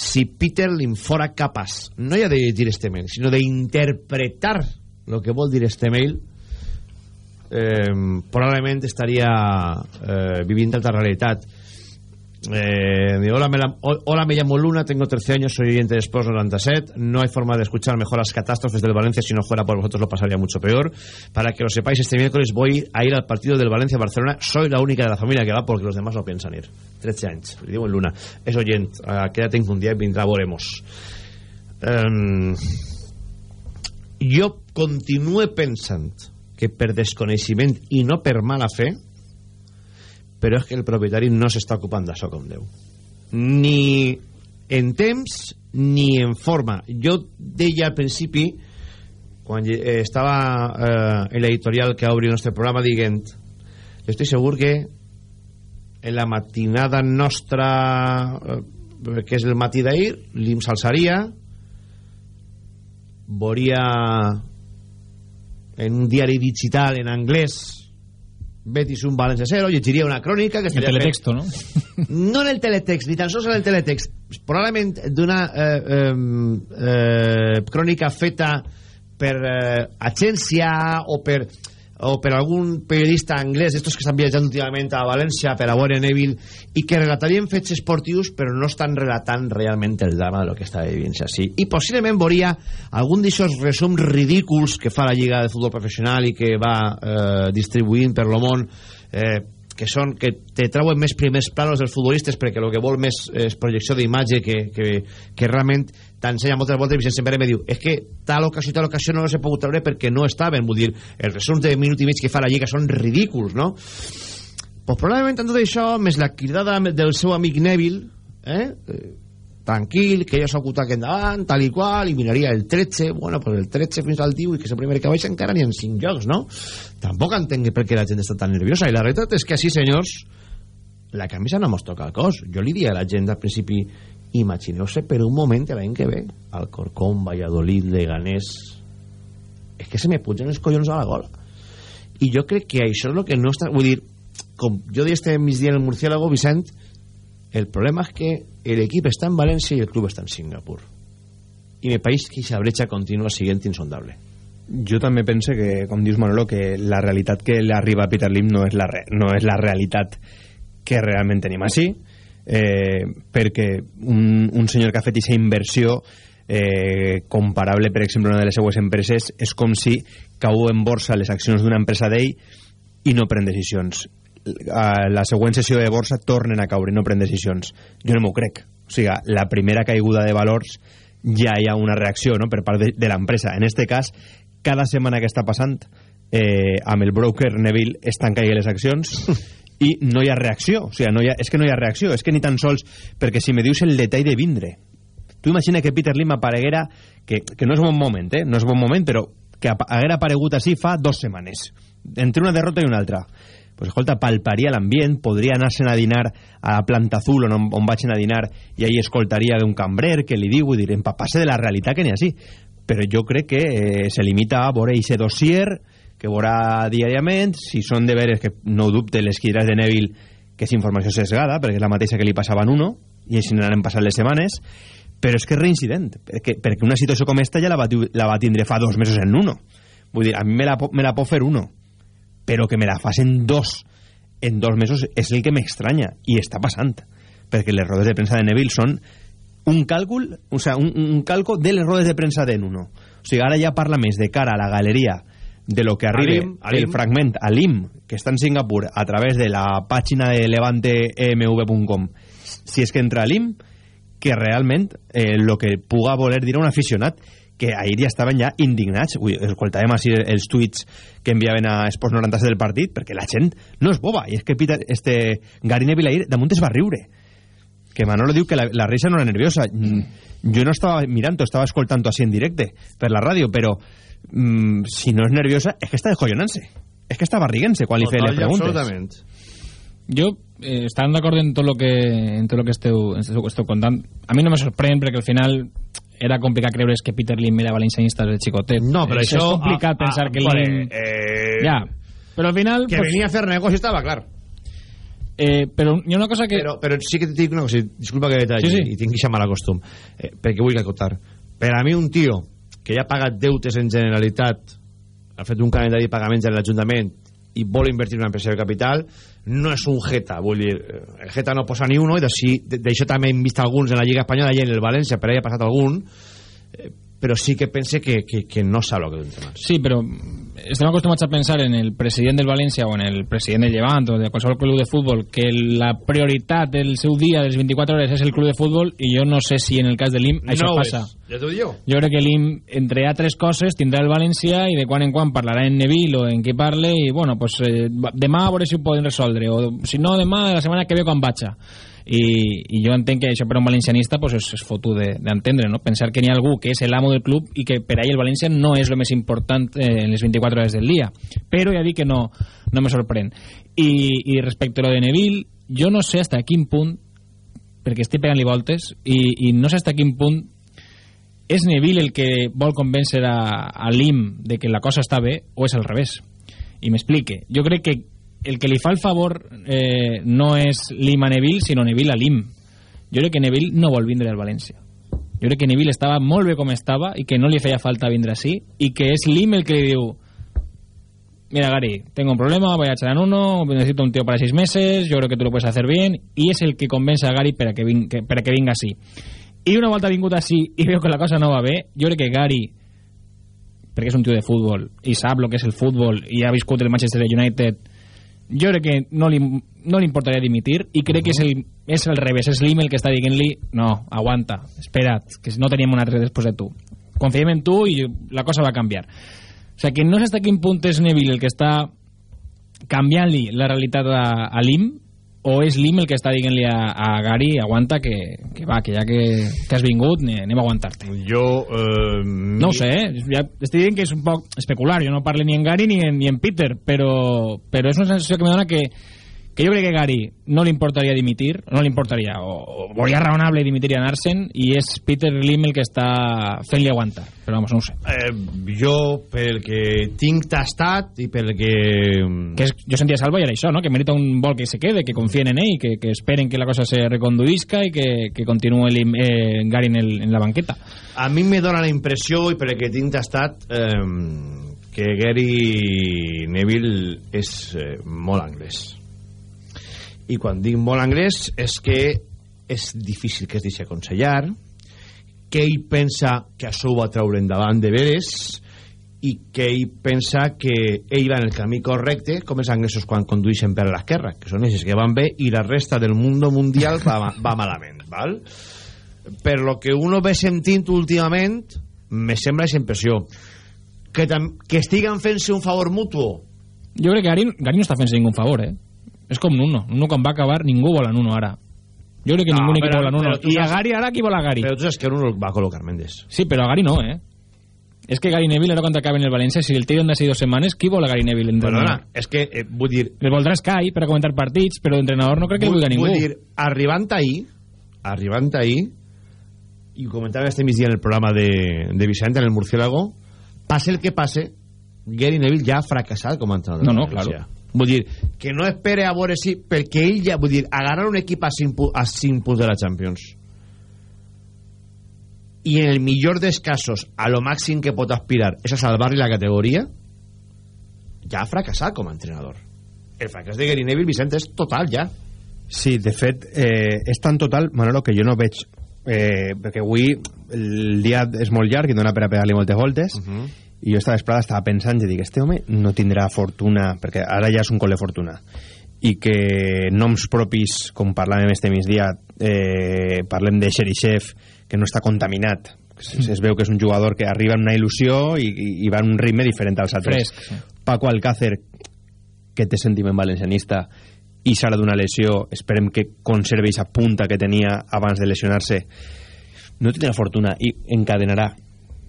si Peter Lim fora capaç no ja de llegir este mail sinó d'interpretar el que vol dir este mail eh, probablement estaria eh, vivint altra realitat eh, digo, hola, me la- ho- hola, me llamo Luna, tengo 13 años, soy oyente de Sports 97. No hay forma de escuchar mejor las catástrofes del Valencia. Si no fuera por vosotros, lo pasaría mucho peor. Para que lo sepáis, este miércoles voy a ir al partido del Valencia-Barcelona. Soy la única de la familia que va porque los demás no piensan ir. 13 años, le digo Luna. Es oyente, ah, quédate en día y vendrá, volemos. Em, jo continue pensant que per desconeixement i no per mala fe però és que el propietari no s'està ocupant d'això com Déu. Ni en temps ni en forma. Jo deia al principi quan eh, estava eh, en l'editorial que obri el nostre programa dient jo estic segur que en la matinada nostra eh, que és el matí d'ahir l'IM s'alçaria veuria en un diari digital en anglès Betis un València 0 llegiria una crònica que El teletexto, no? no en el teletext, ni tan sols en el teletext, probablement d'una eh, eh, eh, crònica feta per eh, agència o per o per algun periodista anglès d'estos que estan viatjant últimament a València per a veure Neville i que relatarien fets esportius però no estan relatant realment el drama de lo que està vivint així i possiblement veuria algun d'aixòs resums ridículs que fa la Lliga de Futbol Professional i que va eh, distribuint per lo món eh, que són que te trauen més primers planos dels futbolistes perquè el que vol més és projecció d'imatge que, que, que realment t'ensenya moltes voltes i Vicent sempre me diu és que tal ocasió i tal ocasió no les he pogut treure perquè no estaven, vull dir, els resums de minut i mig que fa la Lliga són ridículs, no? Pues probablement amb tot això, més la cridada del seu amic Neville, eh? Tranquil, que ella s'ha ocultat que endavant, tal i qual, i miraria el 13, bueno, pues el 13 fins al 18, i que és el primer que baixa encara ni en 5 jocs, no? Tampoc entenc per què la gent està tan nerviosa, i la veritat és que així, senyors, la camisa no mos toca el cos. Jo li dia a la gent al principi, imagineu-se per un moment l'any que ve, Alcorcón, Valladolid, Leganés... És que se me pugen els collons a la gola. I jo crec que això és el que no està... Vull dir, com jo deia este migdia en el Murciélago, Vicent, el problema és que l'equip està en València i el club està en Singapur. I me pareix que aquesta bretxa continua sent insondable. Jo també pense que, com dius Manolo, que la realitat que li arriba a Peter Lim no és la, re no és la realitat que realment tenim així, eh, perquè un, un senyor que ha fet aquesta inversió eh, comparable, per exemple, a una de les seues empreses, és com si cau en borsa les accions d'una empresa d'ell i no pren decisions. A la següent sessió de borsa tornen a caure i no pren decisions. Jo no m'ho crec. O sigui, la primera caiguda de valors ja hi ha una reacció no? per part de, de l'empresa. En este cas, cada setmana que està passant eh, amb el broker Neville estan caient les accions i no hi ha reacció. O sigui, no hi ha, és que no hi ha reacció. És que ni tan sols... Perquè si me dius el detall de vindre, tu imagina que Peter Lim apareguera que, que no és bon moment, eh? no és bon moment però que haguera aparegut així fa dues setmanes entre una derrota i una altra pues escolta, palparia l'ambient podria anar-se'n a a Planta Azul on, on vaig anar a dinar i ahí escoltaria d'un cambrer que li diu i dir empapar-se de la realitat que n'hi ha així però jo crec que eh, se limita a veure aquest dossier que veurà diàriament si són de veres que no dubte les quidres de Neville que és informació sesgada perquè és la mateixa que li passava en uno i així n'anaran passant les setmanes però és que és reincident perquè, perquè una situació com esta ja la va, la va fa dos mesos en uno. Vull a mi me la, me la pot fer uno però que me la facin dos en dos mesos és el que m'estranya i està passant perquè les rodes de premsa de Neville són un càlcul, o sea, un, un calco de les rodes de premsa de Nuno. O sigui, ara ja parla més de cara a la galeria de lo que Alim. el fragment a l'IM que està en Singapur a través de la pàgina de levantemv.com si és que entra a l'IM que realment eh, lo que puga voler dir un aficionat que ahir ja estaven ja indignats. Ui, escoltàvem així els tuits que enviaven a Esports 97 del partit perquè la gent no és boba i és que Peter, este Gary Neville ahir damunt es va riure. Que Manolo diu que la, la risa no era nerviosa. Mm, jo no estava mirant estava escoltant així en directe per la ràdio però mm, si no és nerviosa és que està descollonant-se. És que està barriguent-se quan li feia les preguntes. absolutament. Jo eh, estant d'acord en tot lo que en tot lo que esteu, esteu, esteu contant. A mi no me sorprèn perquè al final era complicat creure que Peter Lim era valencianista de xicotet. No, però això- és complicat ah, pensar ah, que vale, Lim eh, ja, però al final que venia a fer negoci estava clar. Eh, però hi ha una cosa que però, però sí que et dic una cosa disculpa que detalli Sí, sí. i tinc aquest mal costum eh, perquè vull acotar? Per a mi un tio que ja ha pagat deutes en Generalitat ha fet un calendari de pagaments en l'Ajuntament i vol invertir en una empresa de capital no és un Geta, vull dir eh, el Geta no posa ni uno i d'això també hem vist alguns en la Lliga Espanyola i en el València per ahí ha passat algun eh, però sí que pense que, que, que no sap el que Sí, però estem acostumats a pensar en el president del València o en el president del Llevant o de qualsevol club de futbol que la prioritat del seu dia de les 24 hores és el club de futbol i jo no sé si en el cas de l'IM això no passa. és, ja t'ho jo crec que l'IM, entre altres coses, tindrà el València i de quan en quan parlarà en Neville o en qui parle i, bueno, pues, eh, demà a veure si ho poden resoldre o si no, demà, la setmana que ve quan vaig i, i jo entenc que això per un valencianista pues, és, és fotu de- d'entendre, no? pensar que n'hi ha algú que és l'amo del club i que per a ell el València no és el més important eh, en les 24 hores del dia. Però ja dic que no, no me sorprèn. I, i respecte a lo de Neville jo no sé hasta quin punt perquè estic pegant-li voltes i, i no sé hasta quin punt és Neville el que vol convèncer a, a Lim de que la cosa està bé o és al revés. I m'explique. Jo crec que el que li fa el favor eh, no és Lim a Neville sinó Neville a Lim jo crec que Neville no vol vindre al València jo crec que Neville estava molt bé com estava i que no li feia falta vindre així i que és Lim el que li diu mira Gary, tengo un problema, voy a echar en uno, necesito un tío para seis meses, yo creo que tú lo puedes hacer bien, y es el que convence a Gary para que, vin, que, para que vinga així. I una volta vingut així i veu que la cosa no va bé, jo crec que Gary, perquè és un tio de futbol i sap el que és el futbol i ha viscut el Manchester United, jo crec que no li, no li importaria dimitir i crec que és el, és el revés, és l'Im el que està dient-li no, aguanta, espera't, que no teníem un altre després de tu. Confiem en tu i la cosa va canviar. O sigui, que no sé hasta quin punt és Neville el que està canviant-li la realitat a, a Lim o és Lim el que està dient-li a, a Gary aguanta que, que va, que ja que, que has vingut ne- anem a aguantar-te jo eh, no ho sé, eh? ja estic dient que és un poc especular, jo no parlo ni en Gary ni en, ni en Peter però, però és una sensació que me dona que, que jo crec que Gary no li importaria dimitir no li importaria, o, o veuria raonable dimitir i anar-se'n i és Peter Lim el que està fent-li aguantar però vamos, no ho sé eh, jo pel que tinc tastat i pel que que és, jo sentia Salva i era això, no? que merita un vol que se quede, que confien en ell, que, que esperen que la cosa se reconduïsca i que, que continuï el, eh, Gary en, el, en la banqueta. a mi me dóna la impressió i pel que tinc tastat eh, que Gary Neville és eh, molt anglès i quan dic molt anglès és que és difícil que es deixi aconsellar que ell pensa que això ho va treure endavant de veres i que ell pensa que ell va en el camí correcte com els anglesos quan condueixen per l'esquerra que són ells que van bé i la resta del mundo mundial va, va malament val? per lo que uno ve sentint últimament me sembla aquesta impressió que, que estiguen fent-se un favor mutuo Jo crec que Gary, Gary no està fent ningú favor, eh? És com Nuno. Nuno quan va acabar, ningú vol a Nuno ara. Jo crec que No, ningú ni però- vol a Nuno. I a Gary ara qui vol a Gary? però tu saps que uno el va col·locar Mendes Sí, però a Gary no, eh? És que Gary Neville quan acabe en el València, si el tiren d'ací dos setmanes, qui vol a Gary Neville? Perdona, és que eh, vull dir El voldrà Sky per a comentar partits, però d'entrenador no crec que el vulgui ningú. Vull dir, arribant ahir, arribant ahir, i ho comentava este migdia en el programa de, de Vicente, en el Murciélago, passe el que passe, Gary Neville ja ha fracassat com a entrenador. No, no, claro. Vull dir, que no espere a veure si... Perquè ell ja, vull dir, agarrar un equip a 5, a 5 punts de la Champions. I en el millor dels casos a lo màxim que pot aspirar és a salvar-li la categoria ja ha fracassat com a entrenador. El fracàs de Gary Neville, Vicent, és total ja. Sí, de fet, eh, és tan total, Manolo, que jo no veig... Eh, perquè avui el dia és molt llarg i dona per a pegar-li moltes voltes. Uh -huh. I jo esta vesprada estava pensant i dic, este home no tindrà fortuna perquè ara ja és un col de fortuna. I que noms propis com parlàvem este migdia eh, parlem de Xerixef que no està contaminat. Es, es veu que és un jugador que arriba en una il·lusió i, i, i va en un ritme diferent als altres. Fresc, sí. Paco Alcácer que té sentiment valencianista i sala d'una lesió esperem que conservi aquesta punta que tenia abans de lesionar-se no tindrà fortuna i encadenarà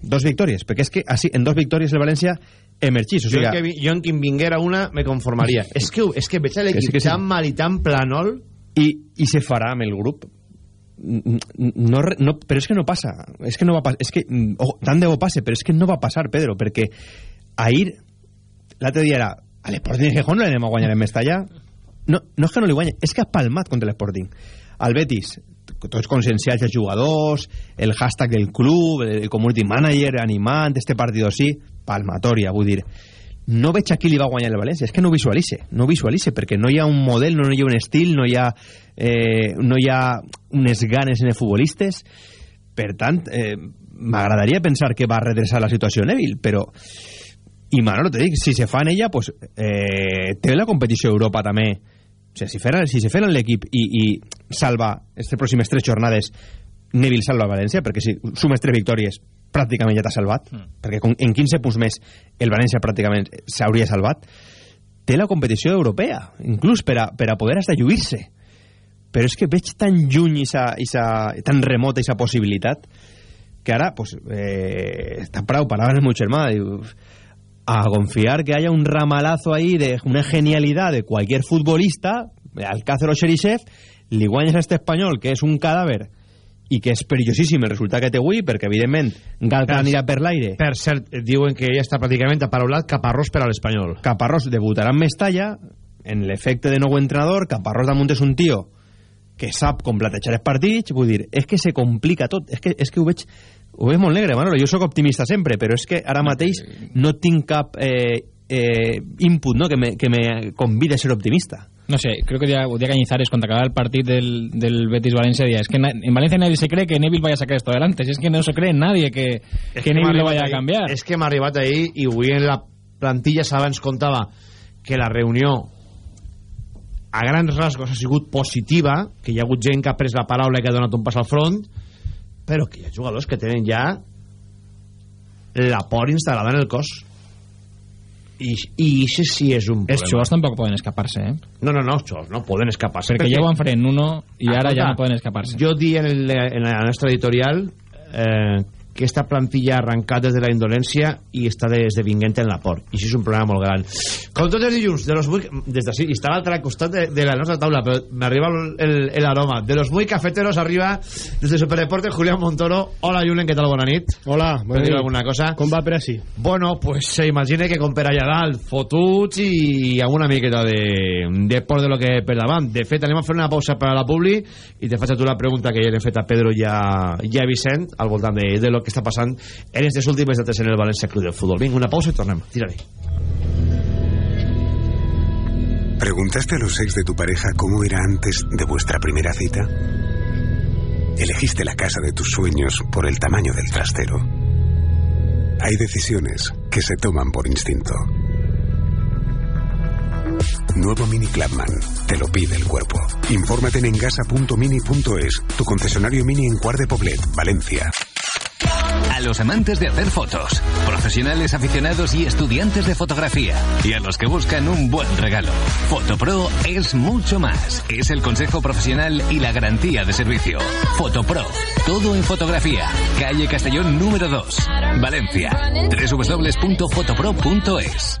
dos victòries perquè és que així, en dos victòries el València emergís o jo, sigui, en que, jo en que en vinguera una me conformaria. És que, és que veig sí, l'equip que sí. tan mal i tan planol. I, i se farà amb el grup? No, no, però és que no passa. És que no va pas, és que, oh, tant de bo passe però és que no va passar Pedro perquè ahir l'altre dia era a l'Sporting de Gijón no l'anem a guanyar en Mestalla no, no és que no li guanya és que ha palmat contra l'Sporting. Al Betis tots conscienciats els jugadors el hashtag del club el community manager animant este partido sí palmatòria vull dir. No veig a li va guanyar el València és que no visualitze, no visualitze perquè no hi ha un model, no hi ha un estil no hi ha, eh, no hi ha unes ganes en els futbolistes. Per tant, eh, m'agradaria pensar que va redreçar la situació Neville però i Manolo, te dic, si se fa en ella pues, eh, té la competició a Europa també. O sigui, si, fera, si se fera en l'equip i, i salva aquestes pròximes tres jornades Neville salva València perquè si sumes tres victòries pràcticament ja t'ha salvat mm. perquè con, en 15 punts més el València pràcticament s'hauria salvat té la competició europea inclús per a, per a poder hasta lluir-se però és que veig tan lluny isa, isa, tan remota aquesta possibilitat que ara pues, eh, està prou, parlava el meu germà diu, a confiar que haya un ramalazo ahí de una genialidad de cualquier futbolista Alcácer o Xerixef li guanyes a este espanyol que és un cadàver i que és perillosíssim el resultat que té avui perquè evidentment Galca anirà per l'aire per cert, diuen que ja està pràcticament aparaulat Caparrós per a l'Espanyol Caparrós debutarà en Mestalla en l'efecte de nou entrenador Caparrós damunt és un tio que sap com platejar els partits vull dir, és que se complica tot és que, és que ho veig ho veig molt negre, Manolo. Jo sóc optimista sempre, però és que ara mateix no tinc cap eh, eh, input no? que, me, que me convida a ser optimista. No sé, creo que ya, dia Cañizares, cuando acababa el partido del, del Betis-Valencia, es que na- en Valencia nadie se cree que Neville vaya a sacar esto adelante. Si es que no se cree nadie que, És que m'ha Neville lo vaya a cambiar. És que m'ha arribat ahir i avui en la plantilla s'abans contava que la reunió a grans rasgos ha sigut positiva, que hi ha hagut gent que ha pres la paraula i que ha donat un pas al front, però que hi ha jugadors que tenen ja la por instal·lada en el cos. I, i això sí és un Els problema. jugadors tampoc poden escapar-se, eh? No, no, no, xos, no poden escapar-se. Perquè ja ho han fet en uno i ara ja no poden escapar-se. Jo di en, el, en la nostra editorial eh, que esta plantilla ha arrencat des de la indolència i està esdevinguent en la por. I això és un problema molt gran. Com tots els dilluns, de los muy, des d'ací, i està a l'altre costat de, de la nostra taula, però m'arriba el, el, el aroma. De los muy cafeteros arriba, des de Superdeporte, Julián Montoro. Hola, Julen, què tal? Bona nit. Hola, bona nit. alguna cosa? Com va per així? Bueno, pues se imagina que com per allà dalt, fotuts i amb una miqueta de, de por de lo que per davant. De fet, anem a fer una pausa per a la Publi i te faig a tu la pregunta que ja l'he fet a Pedro i a, i a Vicent al voltant de, de lo que està passant en aquestes últimes dates en el València Club de Futbol. Vinga, una pausa i tornem. Tira-li. ¿Preguntaste a los ex de tu pareja cómo era antes de vuestra primera cita? ¿Elegiste la casa de tus sueños por el tamaño del trastero? Hay decisiones que se toman por instinto. Nuevo Mini Clubman. Te lo pide el cuerpo. Infórmate en engasa.mini.es, tu concesionario Mini en Cuart de Poblet, Valencia. A los amantes de hacer fotos, profesionales aficionados y estudiantes de fotografía, y a los que buscan un buen regalo. Fotopro es mucho más. Es el consejo profesional y la garantía de servicio. Fotopro, todo en fotografía. Calle Castellón número 2, Valencia. www.fotopro.es.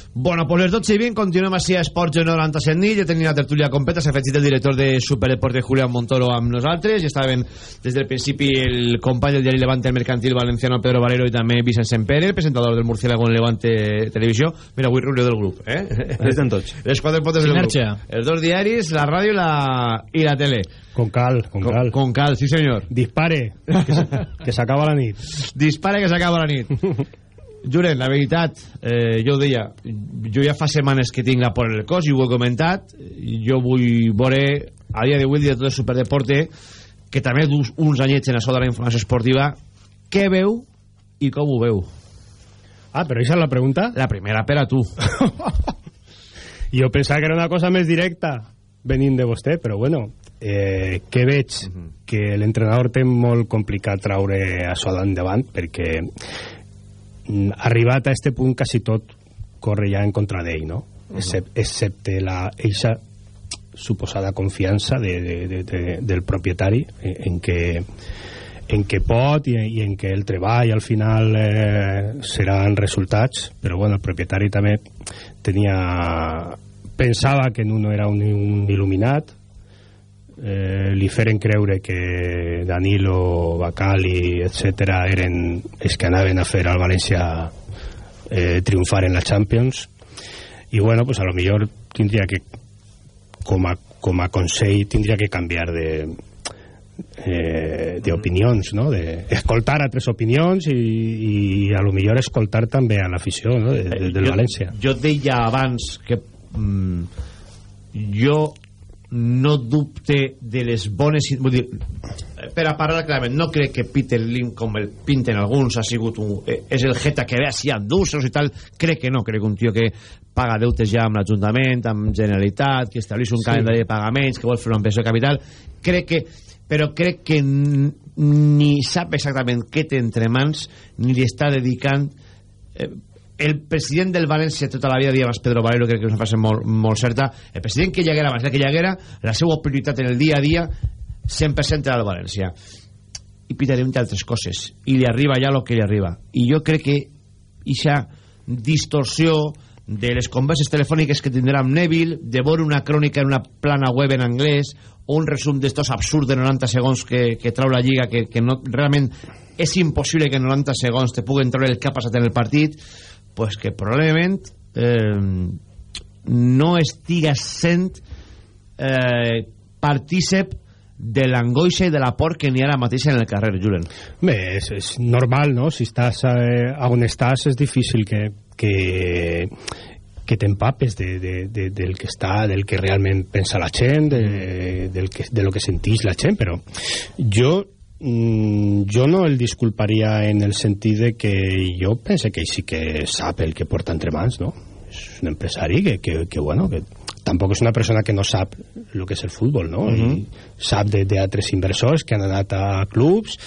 Bueno, pues les 12 i 20 continuem així a Esports 97 nit. Ja tenim la tertúlia completa. S'ha afegit el director de Superdeporte, Julián Montoro, amb nosaltres. Ja estaven des del principi el company del diari Levante, el mercantil valenciano Pedro Valero i també Vicent Sempere, el presentador del Murciélago en Levante Televisió. Mira, avui reunió del grup, eh? Estan tots. Les quatre potes del grup. Els dos diaris, la ràdio i la, i la tele. Con cal, con cal. Con cal, sí senyor. Dispare, que se- que s'acaba la nit. Dispare que s'acaba la nit. Juren, la veritat, eh, jo ho deia, jo ja fa setmanes que tinc la por en el cos i ho he comentat, jo vull veure a dia d'avui el director de Superdeporte que també dus uns anyets en això de la informació esportiva què veu i com ho veu. Ah, però això és la pregunta? la primera per a tu. Jo pensava que era una cosa més directa venint de vostè, però bueno, eh, que veig? Que l'entrenador té molt complicat traure això d'endavant perquè arribat a este punt quasi tot corre ja en contra d'ell, no? Excep excepte la eixa suposada confiança de, de, de, de, del propietari en, en que en què pot i, i en què el treball al final eh, seran resultats però bueno, el propietari també tenia pensava que Nuno era un, un il·luminat eh, li feren creure que Danilo, Bacali etc eren els que anaven a fer al València eh, triomfar en la Champions i bueno, pues a lo millor tindria que com a, com a consell tindria que canviar de eh, d'opinions, no? De escoltar altres opinions i, i a lo millor escoltar també a l'afició no? de, de, del jo, València. jo deia abans que mm, jo no dubte de les bones vull dir, per a parlar clarament no crec que Peter Lim com el pinten alguns ha sigut un, eh, és el jeta que ve així d'usos i tal crec que no, crec que un tio que paga deutes ja amb l'Ajuntament, amb Generalitat que estableix un Sí. calendari de pagaments que vol fer una ampliació de capital crec que però crec que ni sap exactament què té entre mans ni li està dedicant eh, el president del València tota la vida dia abans Pedro Valero crec que és una frase molt, molt certa el president que hi haguera que hi haguera la seva prioritat en el dia a dia 100% era el València. I Lim té altres coses. I li arriba ja el que li arriba. I jo crec que ixa distorsió de les converses telefòniques que tindrà amb Neville, de veure una crònica en una plana web en anglès o un resum d'estos absurds de 90 segons que, que trau la Lliga que, que no, realment és impossible que en 90 segons te puguen treure el que ha passat en el partit pues que probablement eh, no estiga sent eh, partícep de l'angoixa i de la por que n'hi ha ara mateix en el carrer, Julen. Bé, és, és normal, no? Si estàs eh, on estàs és difícil que, que, que t'empapes de, de, de, del que està, del que realment pensa la gent, de, del que, de lo que sentís la gent, però jo mm, jo no el disculparia en el sentit de que jo pense que sí que sap el que porta entre mans, no? És un empresari que, que, que bueno, que tampoc és una persona que no sap el que és el futbol, no? Mhm. I sap d'altres inversors que han anat a clubs,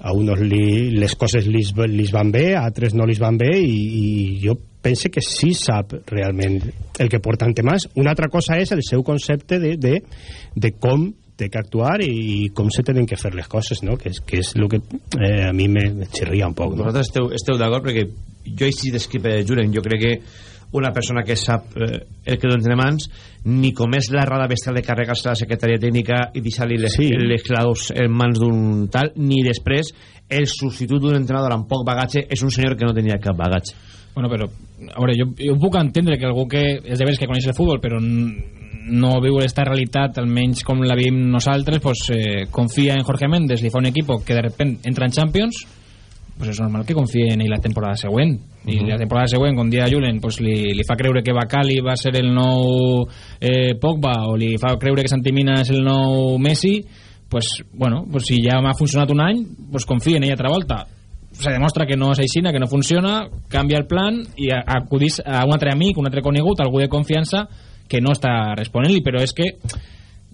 a unos li, les coses li, li van bé, a altres no li van bé, i, i jo pense que sí sap realment el que porta ante mans. Una altra cosa és el seu concepte de, de, de com té que actuar i com se tenen que fer les coses, no? que és, que és el que eh, a mi me, xirria un poc. No? Vosaltres esteu, esteu d'acord perquè jo així describe Julen, jo crec que una persona que sap eh, el que dona entre mans ni com és la rada bestial de carregar-se a la secretaria tècnica i deixar-li les, Sí. les claus en mans d'un tal, ni després el substitut d'un entrenador amb poc bagatge és un senyor que no tenia cap bagatge Bueno, però, a veure, jo, jo puc entendre que algú que és de veres que coneix el futbol, però no viu esta realitat, almenys com la vivim nosaltres, pues, eh, confia en Jorge Méndez, li fa un equip que de repente entra en Champions, pues és normal que confie en ell la temporada següent. I Mhm. la temporada següent, com dia Julen, pues li, li fa creure que Bacali va ser el nou eh, Pogba o li fa creure que Santimina és el nou Messi, pues, bueno, pues si ja m'ha funcionat un any pues confia en ella altra volta se demostra que no és aixina, que no funciona canvia el plan i acudís a un altre amic, un altre conegut, algú de confiança que no està responent-li però és que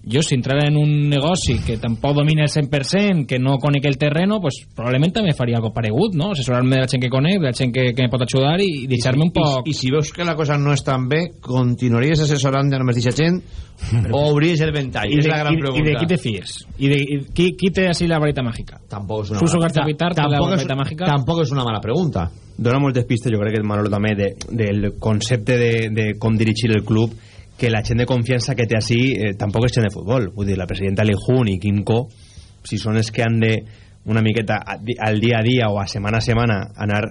jo si entrara en un negoci que tampoc domina el 100%, que no conec el terreno, pues probablement també faria algo paregut, no? Assessorar-me de la gent que conec, de la gent que, que me pot ajudar i, i deixar-me un poc... I, I si veus que la cosa no és tan bé, continuaries assessorant de la mateixa gent o obries el ventall? I és de, la gran i, pregunta. I de qui te fies? I de i, qui, qui té així la varita màgica? Tampoc és una Suso mala- té la tampoc és- varita màgica? Tampoc és una mala pregunta. dona moltes pistes, jo crec que Manolo també, de, del concepte de, de com dirigir el club, que la gent de confiança que té així eh, tampoc és gent de futbol. Vull dir, la presidenta Lijun i Quimco, si són els que han de una miqueta al dia a dia o a setmana a setmana anar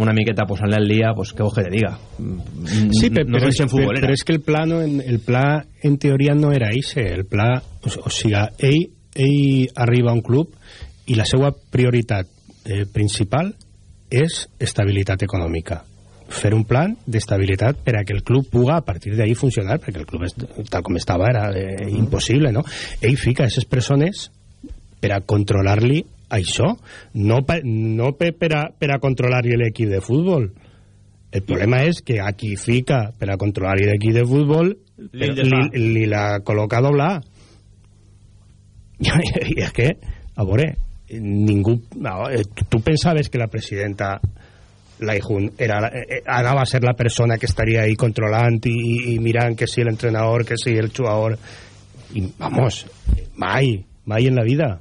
una miqueta posant-le al dia, pues què vols que te diga? Mm, Sí, no però, gent però, futbolera. però és que el pla, no, el pla en teoria no era eixe, el pla, o, o sigui, ell, ell arriba a un club i la seva prioritat eh, principal és estabilitat econòmica fer un plan d'estabilitat per a que el club puga a partir d'ahí funcionar perquè el club és, tal com estava era eh, impossible no? ell fica aquestes persones per a controlar-li això no, pa, no per, per, a, per a controlar-li l'equip de futbol. El problema és que a qui fica per a controlar-li l'equip de futbol Li li, li, li la col·loca doblar. I és que a veure ningú no, eh, tu pensaves que la presidenta Laijun era, eh, ara va ser la persona que estaria ahí controlant i, i, i mirant que si l'entrenador que si el jugador i vamos, mai mai en la vida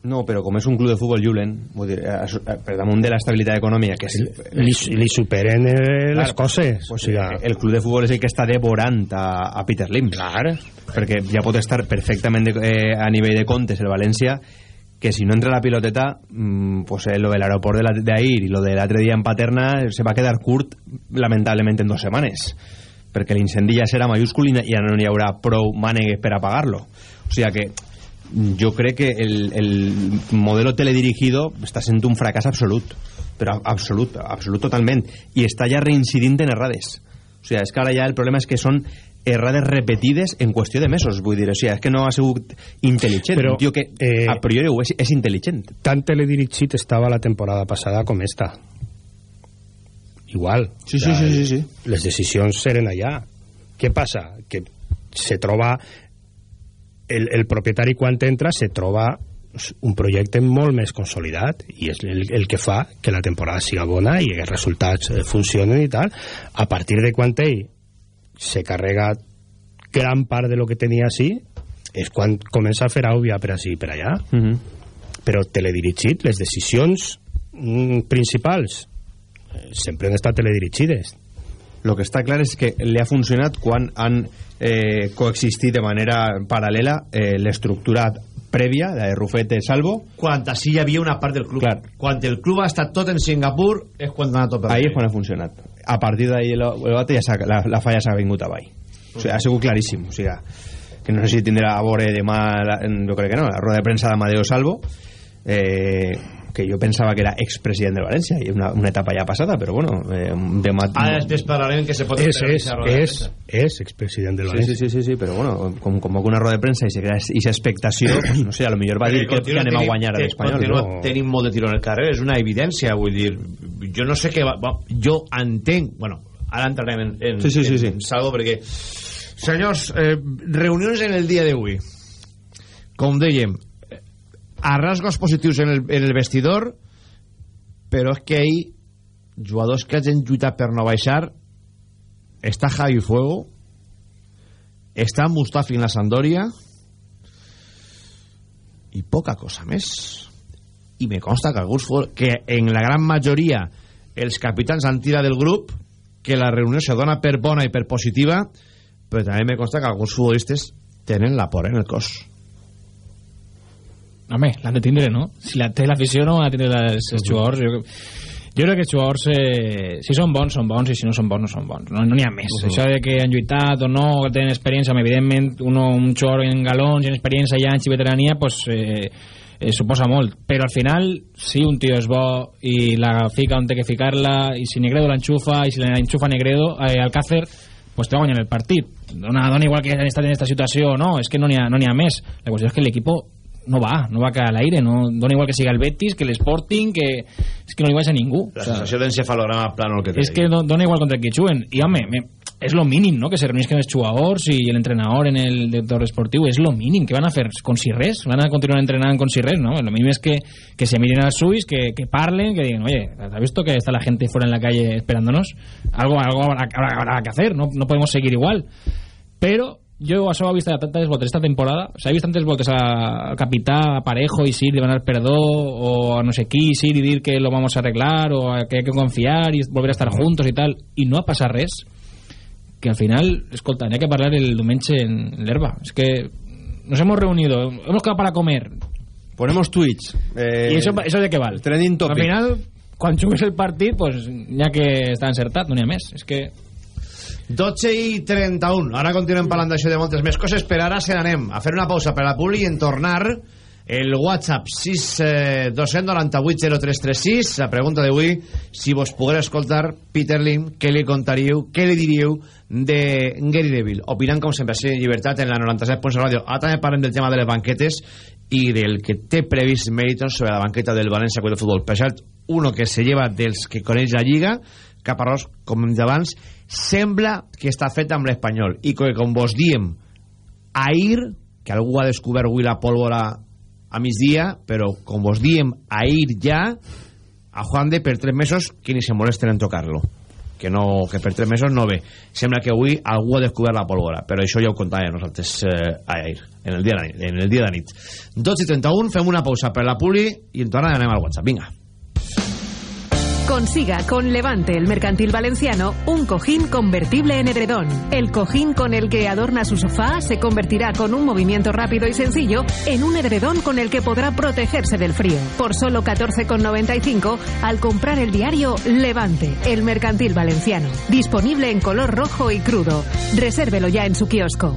No, però com és un club de futbol Julen, vull dir, eh, eh, per damunt de l'estabilitat econòmica, que és, li, li superen eh, les coses o sigui, el club de futbol és el que està devorant a, a Peter Lim. Clar. Perquè ja pot estar perfectament de, eh, a nivell de comptes el València que si no entra la piloteta mmm, pues eh, lo del aeroport de la- d'ahir i lo de l'altre dia en Paterna se va quedar curt lamentablement en dues setmanes perquè l'incendi ja serà mayúscul i ja no hi haurà prou mànegues per apagar-lo. O sigui que jo crec que el, el modelo teledirigido està sent un fracàs absolut. Però absolut, absolut totalment. I està ja reincidint en errades. O sigui, és que ara ja el problema és que són errades repetides en qüestió de mesos vull dir, o sigui, és que no ha sigut intel·ligent. Però, un tio que eh, a priori ho és, és intel·ligent. tan teledirigit estava la temporada passada com esta. Igual. Sí, sí, sí, sí, sí. les decisions eren allà. Què passa? que se troba el, el propietari quan entra se troba un projecte molt més consolidat i és el, el que fa que la temporada siga bona i que els resultats eh, funcionen i tal. A partir de quan ell se carrega gran part de lo que tenia així és quan comença a fer àubia per així i per allà. Mm -hmm. però teledirigit les decisions mm, principals sempre han estat teledirigides. El que està clar és que li ha funcionat quan han eh, coexistit de manera paral·lela eh, l'estructura prèvia de Rufete Salvo. Quan així hi havia una part del club. Clar. quan el club ha estat tot en Singapur és quan ha anat tot per ahí és quan ha funcionat a partir d'ahí lo- el bate ja la, la falla s'ha vingut avall. O sigui, ha sigut claríssim. O sigui, que no sé si tindrà a veure demà la, jo crec que no, la roda de premsa d'Amadeo Salvo. Eh, que jo pensava que era expresident de València i una, una etapa ja passada però bueno eh, demà ara després parlarem que se pot és, és, és, és expresident del Sí, València sí, sí, sí, sí, però bueno, com convoca una roda de premsa i se crea aquesta expectació, pues, no sé, a lo millor va dir que, que anem a guanyar a l'Espanyol. No? tenim molt de tiro en el carrer, és una evidència, vull dir, jo no sé què va, va, jo entenc, bueno, ara entrarem en, en, Sí, sí, sí, sí. en salvo perquè senyors, eh, reunions en el dia d'avui com dèiem a rasgos positius en el, en el vestidor però és que ahir jugadors que hagin lluitat per no baixar està Javi Fuego està Mustafi en la Sampdoria i poca cosa més. I me consta que alguns que en la gran majoria els capitans han tirat del grup que la reunió se dona per bona i per positiva però també me consta que alguns futbolistes tenen la por en el cos Home, l'han de tindre, no? Si la té l'afició no ha de tindre les, els jugadors. Jo, jo crec que els jugadors, eh, si són bons, són bons, i si no són bons, no són bons. No n'hi ha més. Uh -huh. Això de que han lluitat o no, que tenen experiència, evidentment, uno, un jugador en galons, en experiència ja, anys i veterania, pues, eh, eh, suposa molt. Però al final, si un tio és bo i la fica on té que ficar-la, i si Negredo l'enxufa, i si l'enxufa Negredo, eh, Alcácer, pues te va guanyar el partit. Dona, dona igual que han estat en aquesta situació o no, és que no n'hi ha, no ha més. La qüestió és que l'equip no va, no va a caer al aire, no dona igual que siga el Betis, que el Sporting, que és que no vaig a ningú. La O sea, sensació d'encefalograma plano que té. és que do- dona igual contra qui juguen. I, home, me, és lo mínim, no?, que se reunisquen els jugadors i l'entrenador en el director esportiu, és lo mínim. que van a fer con si res? Van a continuar entrenant con si res, no? Lo mínim es que, que se miren als ulls, que, que parlen, que digan, oye, ¿has visto que está la gente fuera en la calle esperándonos? Algo, algo habrá, habrá- habrá que hacer, no, no podemos seguir igual. Però jo això ho he vist tantes voltes esta temporada s'ha vist tantes voltes a- al capità a Parejo i Sir demanar perdó o a no sé qui Sir i dir que lo vamos a arreglar o a que hay que confiar y volver a estar juntos y tal i no ha passat res que al final, escolta, n'hi ha que parlar el diumenge en l'herba és que nos hemos reunido hemos quedado para comer Ponemos Twitch. Eh, i això, això de què val? Trending topic. al final, quan jugues el partit pues, n'hi ha que estar encertat, no n'hi ha més és que 12 i 31. Ara continuem parlant d'això de moltes més coses, però ara se n'anem a fer una pausa per a publi i en tornar el WhatsApp 6 eh, 298 0336 la pregunta d'avui si vos poguera escoltar Peter Lim què li contaríeu, què li diríeu de Gary Neville? Opinant com sempre en llibertat en la 97.7 ràdio. Ara també parlem del tema de les banquetes i del que té previst Meriton sobre la banqueta del València Club de Futbol per cert, uno que se lleva dels que coneix la Lliga Caparrós, com hem abans sembla que està fet amb l'Espanyol. I que com vos diem ahir, que algú ha descobert avui la pólvora a migdia, però com vos diem ahir ja a Juan de per tres mesos que ni se molesten en tocar-lo. Que, no, que per tres mesos no ve. Sembla que avui algú ha descobert la pólvora però això ja ho contàvem nosaltres eh, ahir en el dia de, nit- en el dia de nit. 12 i 31, fem una pausa per la puli i en tornada anem al WhatsApp, vinga Consiga con Levante el Mercantil Valenciano un cojín convertible en edredón. El cojín con el que adorna su sofá se convertirá con un movimiento rápido y sencillo en un edredón con el que podrá protegerse del frío. Por solo 14,95 al comprar el diario Levante, el Mercantil Valenciano. Disponible en color rojo y crudo. Resérvelo ya en su kiosco.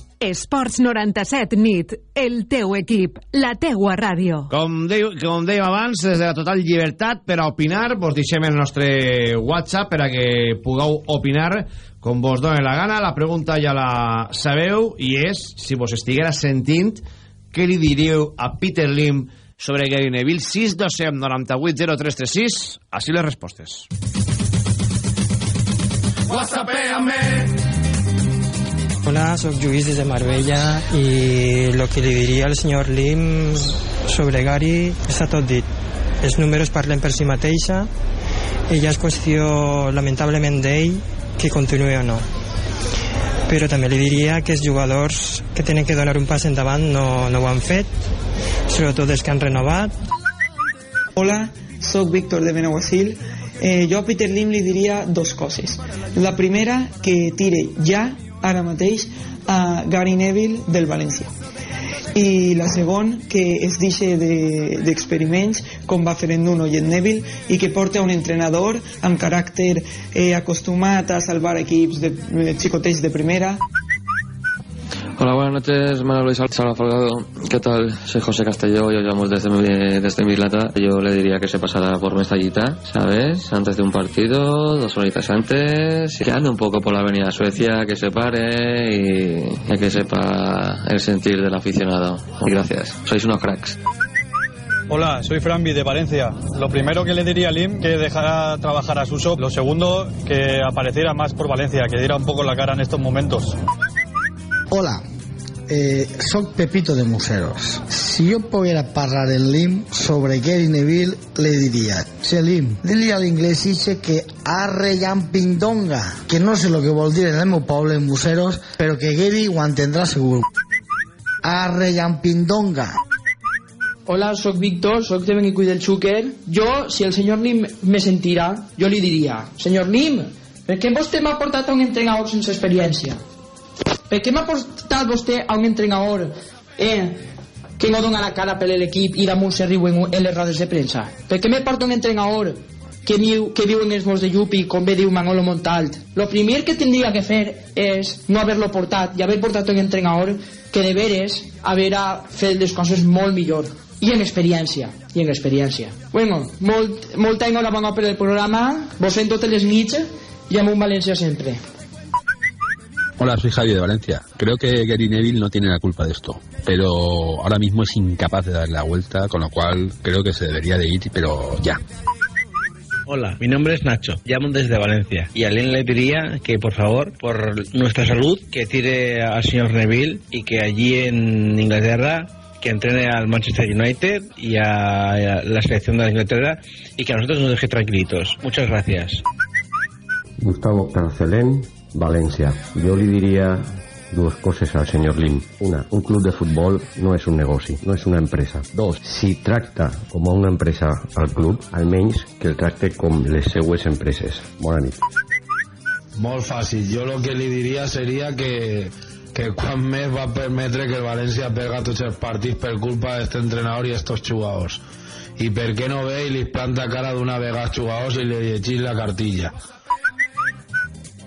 Esports 97 nit, el teu equip, la teua ràdio. Com, dèieu, com dèiem abans, des de la total llibertat per a opinar, vos deixem el nostre WhatsApp per a que pugueu opinar com vos doni la gana. La pregunta ja la sabeu i és, si vos estiguera sentint, què li diríeu a Peter Lim sobre Gary Neville? 627 98 0336. Així les respostes. Whatsappéame. Hola, soy Lluís desde Marbella y lo que le diría al señor Lim sobre Gary està tot dit. Els números parlen per si mateixa i ja és qüestió lamentablement d'ell que continuï o no. Però també li diria que els jugadors que tenen que donar un pas endavant no, no ho han fet, sobretot els que han renovat. Hola, sóc Víctor de Benaguasil. Eh, jo a Peter Lim li diria dos coses. La primera, que tire ja, ara mateix, a Gary Neville del València. I la segona, que es deixe de- d'experiments, de, com va fer en Nuno i en Neville, i que porta un entrenador amb caràcter eh, acostumat a salvar equips de eh, xicotets de primera. Hola, buenas noches, Manuel Luis Folgado. ¿Qué tal? Soy José Castelló y os llamo desde, desde mi lata. Yo le diría que se pasara por Mestallita, ¿sabes? Antes de un partido, dos horitas antes, que ande un poco por la avenida Suecia, que se pare y, y que sepa el sentir del aficionado. Y gracias, sois unos cracks. Hola, soy Franby de Valencia. Lo primero que le diría a Lim que dejara trabajar a Suso. Lo segundo, que apareciera más por Valencia, que diera un poco la cara en estos momentos. Hola, eh, soc Pepito de Museros. Si yo pudiera parlar en Lim sobre Gary Neville, le diría, che Lim, dile al inglés dice que arre pindonga, que no sé lo que vol dir en el meu poble, en Museros, però que Gary ho entendrà segur. Arre pindonga. Hola, soc Víctor, soc de Benicull del Xúquer. Jo, si el senyor Nim me sentirà, jo li diria, senyor Nim, per què vostè m'ha portat a un entrenador sense experiència? Per què m'ha portat vostè a un entrenador eh, que no dona la cara per l'equip i damunt se riuen en les rodes de premsa? Per què me porta un entrenador que viu, que viu en els mos de Yupi, com bé diu Manolo Montalt? Lo primer que tindria que fer és no haver-lo portat i haver portat un entrenador que de veres haver fet les coses molt millor i en experiència i en experiència bueno, molt, molta enhorabona per el programa vos fem totes les nits i amb un València sempre Hola, soy Javi de Valencia. Creo que Gary Neville no tiene la culpa de esto, pero ahora mismo es incapaz de dar la vuelta, con lo cual creo que se debería de ir, pero ya. Hola, mi nombre es Nacho, llamo desde Valencia y a Lynn le diría que por favor, por nuestra salud, que tire al señor Neville y que allí en Inglaterra que entrene al Manchester United y a, la selección de Inglaterra y que a nosotros nos deje tranquilitos. Muchas gracias. Gustavo Carcelén, Valencia. Yo le diría dos cosas al señor Lim. Una, un club de fútbol no es un negocio, no es una empresa. Dos, si tracta como una empresa al club, almenys que el tracte com les seues empreses. Bona nit. Molt fàcil. Jo el que li diria seria que que quan més va permetre que el València perga tots els partits per culpa d'aquest entrenador i estos jugadors i per què no ve i li planta cara d'una vegada als jugadors i li llegís la cartilla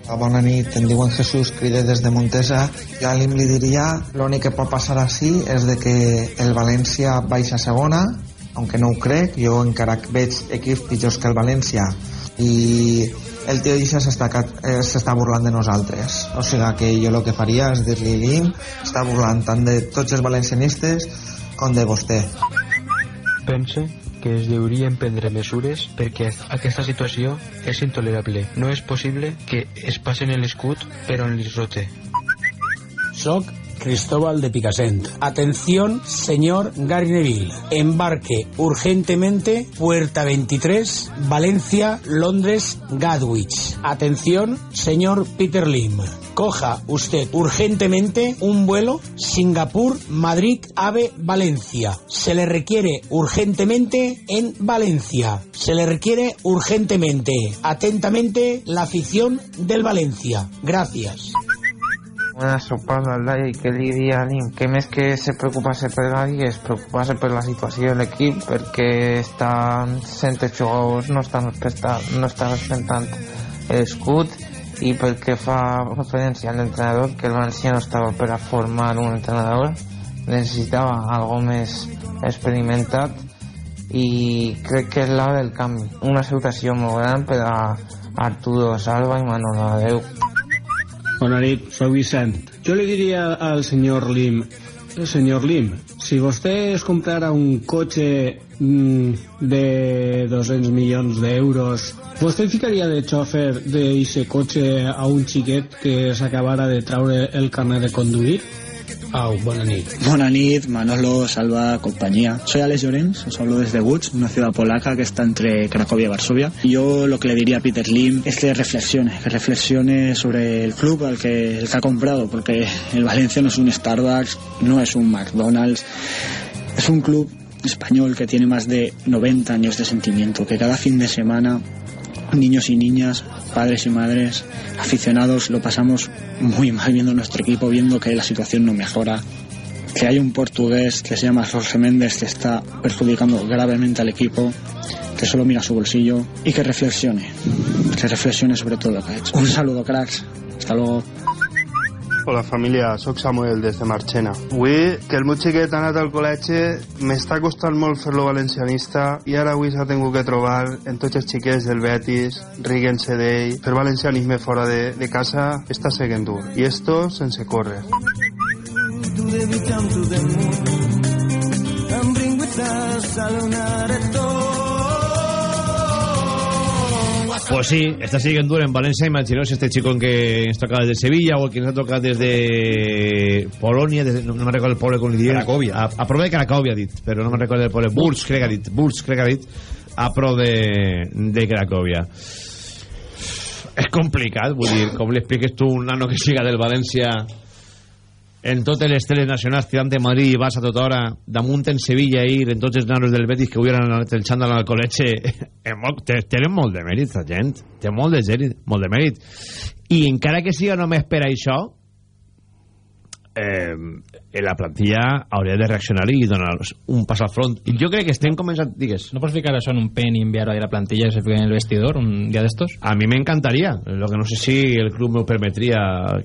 a bona nit, em diuen Jesús, cride des de Montesa. Jo a l'Im li diria, l'únic que pot passar així és de que el València baixa a segona, aunque no ho crec, jo encara veig equips pitjors que el València. I el tio Issa eh, s'està burlant de nosaltres. O sigui que jo el que faria és dir-li Lim està burlant tant de tots els valencianistes com de vostè. Pense que es deurien prendre mesures perquè aquesta situació és intolerable. No és possible que es passen l'escut per on li rote. Soc Cristóbal de Picassent. Atención, señor Gary Neville. Embarque urgentemente Puerta 23, Valencia, Londres, Gatwich. Atención, señor Peter Lim. Coja usted urgentemente un vuelo Singapur, Madrid, Ave, Valencia. Se le requiere urgentemente en Valencia. Se le requiere urgentemente. Atentamente, la afición del Valencia. Gracias. Una sopada al i que li diria a Lim que més que se preocupase per Gadi es preocupase per la situació de l'equip perquè estan sent jugadors no estan no estan respectant l'escut i perquè fa referència a l'entrenador que el Valencia no estava per a formar un entrenador necessitava algo més experimentat i crec que és l'hora del canvi una salutació molt gran per a Arturo Salva i Manolo Adeu Bona nit, soc Vicent. Jo li diria al senyor Lim, senyor Lim, si vostè es comprara un cotxe mm, de 200 milions d'euros, vostè ficaria de xòfer d'aquest cotxe a un xiquet que s'acabara de traure el carnet de conduir? Au, buena nit. Buena nit, Manolo, Salva, compañía. Soy Alex Llorens, os hablo desde Łódź, una ciudad polaca que está entre Cracovia y Varsovia. Yo lo que le diría a Peter Lim es que reflexione, que reflexione sobre el club al que, el que ha comprado, porque el Valencia no es un Starbucks, no es un McDonald's, es un club español que tiene más de 90 años de sentimiento, que cada fin de semana niños y niñas, padres y madres, aficionados, lo pasamos muy mal viendo nuestro equipo, viendo que la situación no mejora, que hay un portugués que se llama Jorge Méndez que está perjudicando gravemente al equipo, que solo mira su bolsillo y que reflexione, que reflexione sobre todo lo que ha hecho. Un saludo, cracks. Hasta luego. Hola família, sóc Samuel des de Marchena. Avui, que el meu xiquet ha anat al col·legi, m'està costant molt fer-lo valencianista i ara avui s'ha tingut que trobar en tots els xiquets del Betis, riguent-se d'ell, fer valencianisme fora de, de casa està seguint dur. I esto sense córrer. Pues sí, está siguiendo en Valencia. Imaginaos este chico que nos toca desde Sevilla o el que nos ha tocado desde Polonia, desde, no, no me recuerdo el poble com li diuen. Cracòvia. A, a de Cracòvia, ha dit, però no me recordo el poble. Burgs, crec que ha dit. Burgs, crec que ha dit. A pro de, de Cracòvia. És complicat, vull dir, com li expliques tu un nano que siga del València en totes les teles nacionals tirant de Madrid i vas a tota hora damunt en Sevilla ir en tots els nanos del Betis que hubieran anat el xandall al col·legi tenen molt de mèrit la gent. Té molt de, gèrit, molt de mèrit. I encara que siga només per això eh, la plantilla hauria de reaccionar i donar un pas al front. I jo crec que estem començant digues. ¿No puedes ficar eso en un pen y enviarlo ahí a la plantilla y se fica en el vestidor un día de estos? a mi m'encantaria. Lo que no sé si el club me permetria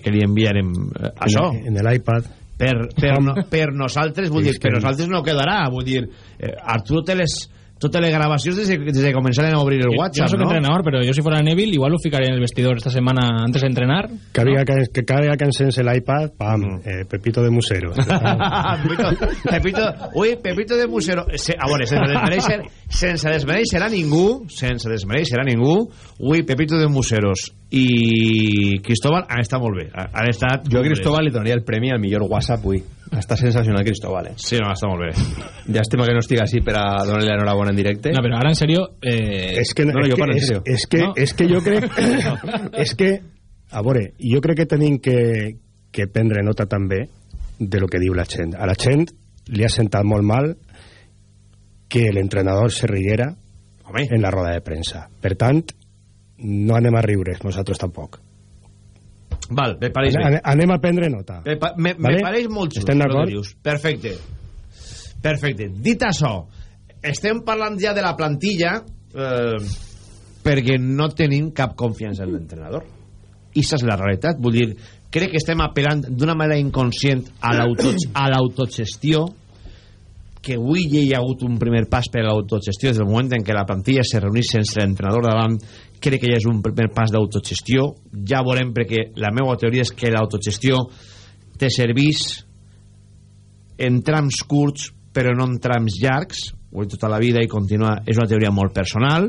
que li enviarem eh, això. En el iPad. per, per, no, per nosaltres vull dir, per que- nosaltres no quedarà. Vull dir, eh, Arturo té les totes les gravacions des de, des de començaren a obrir el no WhatsApp, soy no? entrenador, pero yo si fuera Neville igual lo ficaré en el vestidor esta semana antes de entrenar. Cada vegada que, que cada que encens l'iPad, pam, eh, Pepito de Musero. Pepito, Pepito, ui, Pepito de Musero se, a veure, sense desmereixer sense desmereixer a ningú sense desmereixer a ningú ui, Pepito de Museros i Cristóbal han estat molt bé han estat Jo a. Cristóbal li donaria el premi al millor WhatsApp avui. Està sensacional Cristóbal, eh? Sí, no, està molt bé. Llàstima que no estigui així per a donar-li l'enhorabona en directe. No, pero ahora en serio... Eh... és que, No, no, és jo que, és, que, No. és que jo crec és que, a veure jo crec que tenim que, que prendre nota també de lo que diu la gent a la gent li ha sentat molt mal que l'entrenador se riguera Home. en la roda de premsa per tant no anem a riure nosaltres tampoc Val, me pareix bé. Ane- anem a prendre nota Me, pa- me, Vale? me pareix molt just. Estem d'acord? Perfecte. Perfecte. Dit això, estem parlant ja de la plantilla eh, perquè no tenim cap confiança en l'entrenador. I és la realitat. Vull dir, crec que estem apel·lant d'una manera inconscient a l'autogestió que avui ja hi ha hagut un primer pas per a l'autogestió des del moment en què la plantilla se reunís sense l'entrenador davant crec que ja és un primer pas d'autogestió. Ja veurem perquè la meva teoria és que l'autogestió te servís en trams curts però no en trams llargs. Dit tota la vida i continua és una teoria molt personal.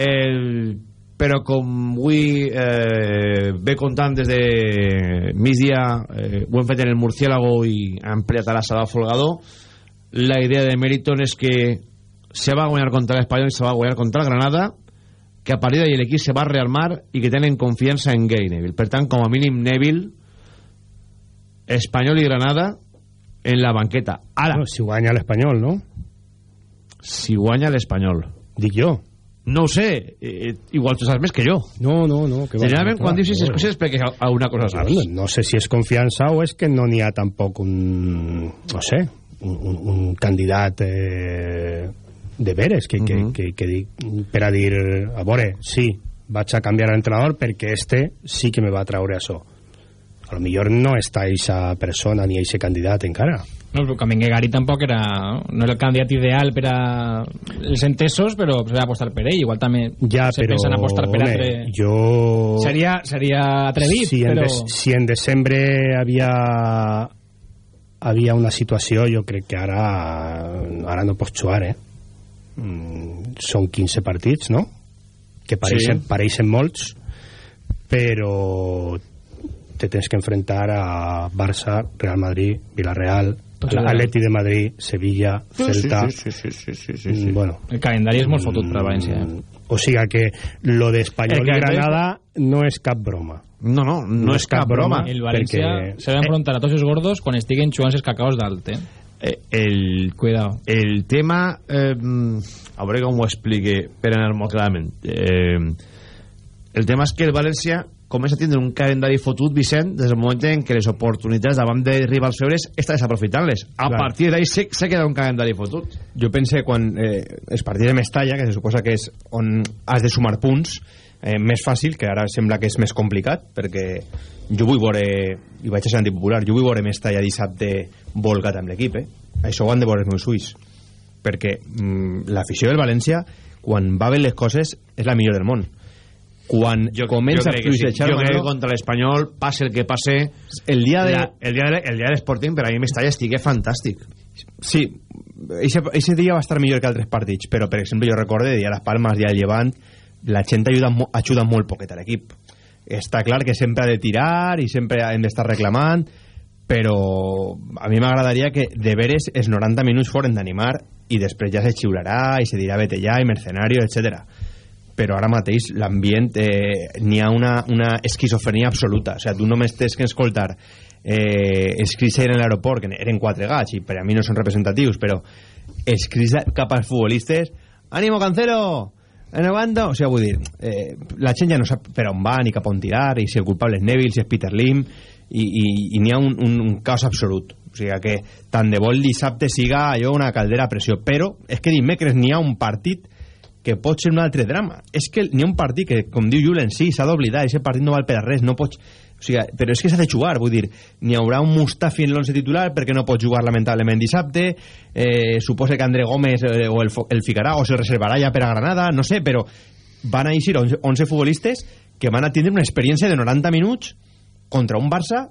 El, però com avui eh, ve contant des de migdia eh, ho hem fet en el Murciélago i ha empleat a la sala Folgador la idea de Meriton és que se va guanyar contra l'Espanyol i se va guanyar contra el Granada que a partir d'ahí l'equip se va rearmar i que tenen confiança en Gary Neville per tant com a mínim Neville Espanyol i Granada en la banqueta. Ara. No, si guanya l'Espanyol no? si guanya l'Espanyol. Dic jo. No ho sé, eh, igual tu saps més que jo. No, no, no que va, generalment que quan dius aquestes no. coses perquè a una cosa saps. no, no sé si és confiança o és que no n'hi ha tampoc un no sé un, un, un candidat eh, de veres que, que, Mhm. que, que, dic, per a dir a veure, sí, vaig a canviar l'entrenador perquè este sí que me va traure això a lo millor no està eixa persona ni eixe candidat encara No, que Gary tampoco era no era el candidato ideal para els entesos, però se va apostar per ell. Igual també ja, se però pensa en apostar per home, altre... jo Seria, seria atrevit, si en, però... si en desembre havia havia una situació jo crec que ara ara no pots jugar eh? Mm, són 15 partits no? que pareixen, Sí. pareixen molts però te tens que enfrentar a Barça, Real Madrid, Villarreal, Atleti de Madrid, Sevilla, Sí, sí, Celta... sí, sí, sí, sí, sí, Mm, Bueno, El calendari és molt fotut per a València. Eh? o sigui que lo d'Espanyol i calendari- Granada no és cap broma. no, no, no, és cap broma El València perquè- se va enfrontar a tots els gordos quan estiguen jugant els cacaos d'alt, eh? Eh, el, Cuidado. el tema eh, a veure com ho explique per anar molt clarament eh, el tema és que el València comença a tindre un calendari fotut Vicent des del moment en què les oportunitats davant de rivals febres està desaprofitant-les a Clar. partir d'ahí s'ha se quedat un calendari fotut Jo pense quan eh, els partits de Mestalla, que se suposa que és on has de sumar punts, eh, més fàcil, que ara sembla que és més complicat, perquè jo vull veure, i vaig a ser antipopular, jo vull veure Mestalla dissabte volcat amb l'equip, eh? Això ho han de veure els meus ulls. Perquè mm, l'afició del València, quan va bé les coses, és la millor del món. Quan comença a crec que sí. fluixejar jo crec que contra l'Espanyol passe el que passe el dia de... la, el dia de, el dia de l'Sporting per a mi Mestalla estigui fantàstic Sí, ese, ese dia va estar millor que altres partits, però per exemple jo recorde dia Las Palmas, dia el Llevant, la gent ajuda, ajuda molt poquet a l'equip està clar que sempre ha de tirar i sempre hem d'estar reclamant però a mi m'agradaria que de veres els 90 minuts foren d'animar i després ja se xiularà i se dirà vete ja i mercenario, etc. però ara mateix l'ambient eh, n'hi ha una, una esquizofrenia absoluta o sigui, tu només tens que escoltar eh, els crits en l'aeroport que eren quatre gats i per a mi no són representatius però els crits cap als futbolistes Cancelo renovando o sigui, vull dir eh, la gent ja no sap per on va ni cap on tirar i si el culpable és Neville, si és Peter Lim i, i, i n'hi ha un, un, un caos absolut. O sigui que tant de bo el dissabte siga allò una caldera a pressió. Però és que dimecres n'hi ha un partit que pot ser un altre drama. És que n'hi ha un partit que com diu Julen sí, s'ha d'oblidar, aquest partit no val per a res no pots, o sigui, però és que s'ha de jugar vull dir, n'hi haurà un Mustafi en l'11 titular perquè no pot jugar lamentablement dissabte. Eh, suposa que André Gómez eh, o el, el Ficarà o se reservarà ja per a Granada no sé, però van a eixir 11, 11 futbolistes que van a tindre una experiència de 90 minuts contra un Barça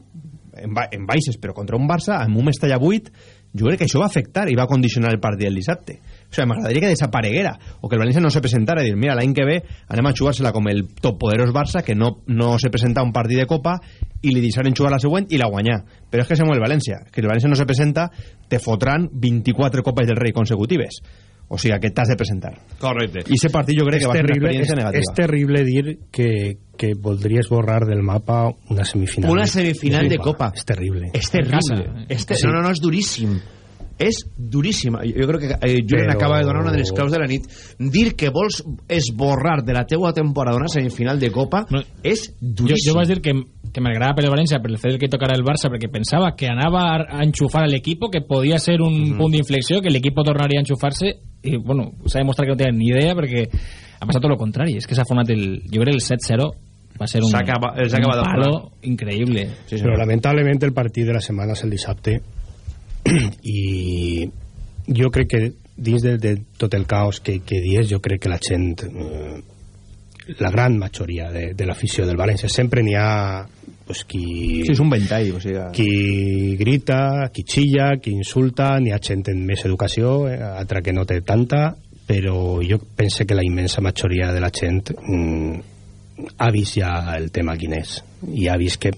en, ba en baixes, però contra un Barça amb un Mestalla 8 jo crec que això va afectar i va condicionar el partit del dissabte o sigui, m'agradaria que desapareguera o que el València no se presentara i dir, mira, l'any que ve anem a jugar-se-la com el top poderós Barça que no, no se presenta a un partit de Copa i li deixaren jugar la següent i la guanyar però és que som el València, que el València no se presenta te fotran 24 Copes del Rei consecutives o sigui que t'has de presentar. Correcte. Aquest partit jo crec és que va ser una terrible, experiència és, negativa. és terrible dir que, que voldries borrar del mapa una semifinal. Una semifinal de Copa. és terrible. És terrible. Te... No, no, no, és duríssim. És duríssima. Jo crec que eh, Julen Però- acaba de donar una de les claus de la nit. Dir que vols esborrar de la teua temporada una semifinal de Copa és jo, duríssim. jo vaig dir que, que m'agradava per el València per el fet que tocara el Barça perquè pensava que anava a, a enxufar a l'equip que podia ser un Mhm. punt d'inflexió que l'equip tornaria a enxufar-se i bueno, s'ha demostrat que no tenen ni idea perquè ha passat tot el contrari és que s'ha format el, jo crec el 7-0 va ser un, acaba- un palo increïble Sí, però lamentablement el partit de la setmana és el dissabte i jo crec que dins de, de tot el caos que, que dies jo crec que la gent eh, la gran majoria de, de l'afició del València sempre n'hi ha pues, qui, Sí, és un ventall, o sigui... qui grita, qui xilla, qui insulta, n'hi ha gent amb més educació, eh, altra que no té tanta, però jo penso que la immensa majoria de la gent mm, ha vist ja el tema quin és, i ha vist que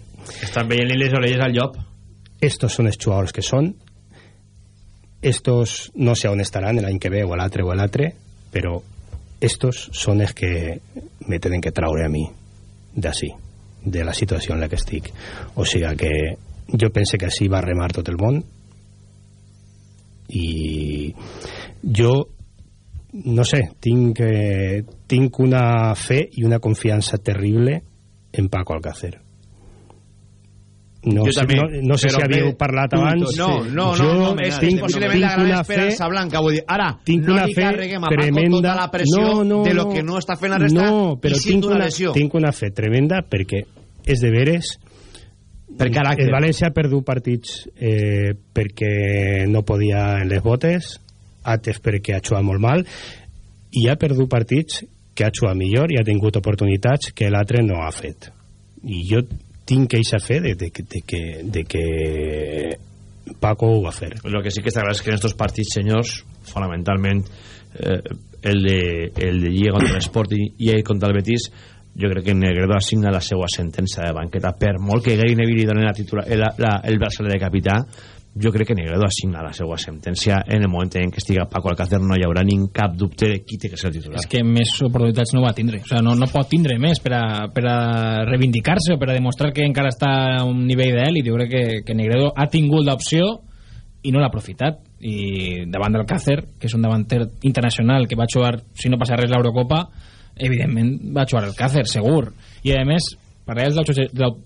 Estan veient les orelles al llop. estos són els jugadors que són, estos no sé on estaran l'any que ve o l'altre o l'altre, però estos són els que me tenen que traure a mi d'ací, de la situació en la que estic. O sigui que jo pense que així va remar tot el món i jo no sé, tinc, eh, tinc una fe i una confiança terrible en Paco Alcácer. No Jo també, no, no sé si havíeu parlat abans. no, no, no, Jo no, és, tinc- és possiblement tinc la gran una esperança fe- blanca. Vull dir, ara, tinc no una li fe carreguem a Paco tremenda tota la pressió no, no, de lo no. que no està fent la resta no, però i tinc una una, lesió. tinc una fe tremenda perquè és de veres per caràcter el València ha perdut partits eh, perquè no podia en les botes altres perquè ha jugat molt mal i ha perdut partits que ha jugat millor i ha tingut oportunitats que l'altre no ha fet i jo tinc eixa fe de, de, de, que, de que Paco ho va fer. Lo que sí que està clar és que en estos partits, senyors, fonamentalment eh, el, de, el de Lliga contra l'Esport i, i el contra el Betis jo crec que Negredo assigna la seva sentència de banqueta per molt que Gary Neville li doni la titular, la, la, el braçalet de capità jo crec que Negredo assigna la seva sentència en el moment en què estiga Paco Alcácer no hi haurà ni cap dubte de qui té que ser el titular. És que més oportunitats no va tindre. O sigui, no, no pot tindre més per a, per a reivindicar-se o per a demostrar que encara està a un nivell d'èlit jo crec que, que Negredo ha tingut l'opció i no l'ha aprofitat. I davant del Càcer que és un davanter internacional que va jugar si no passa res l'Eurocopa evidentment va jugar el Càcer segur. I a més parlàvem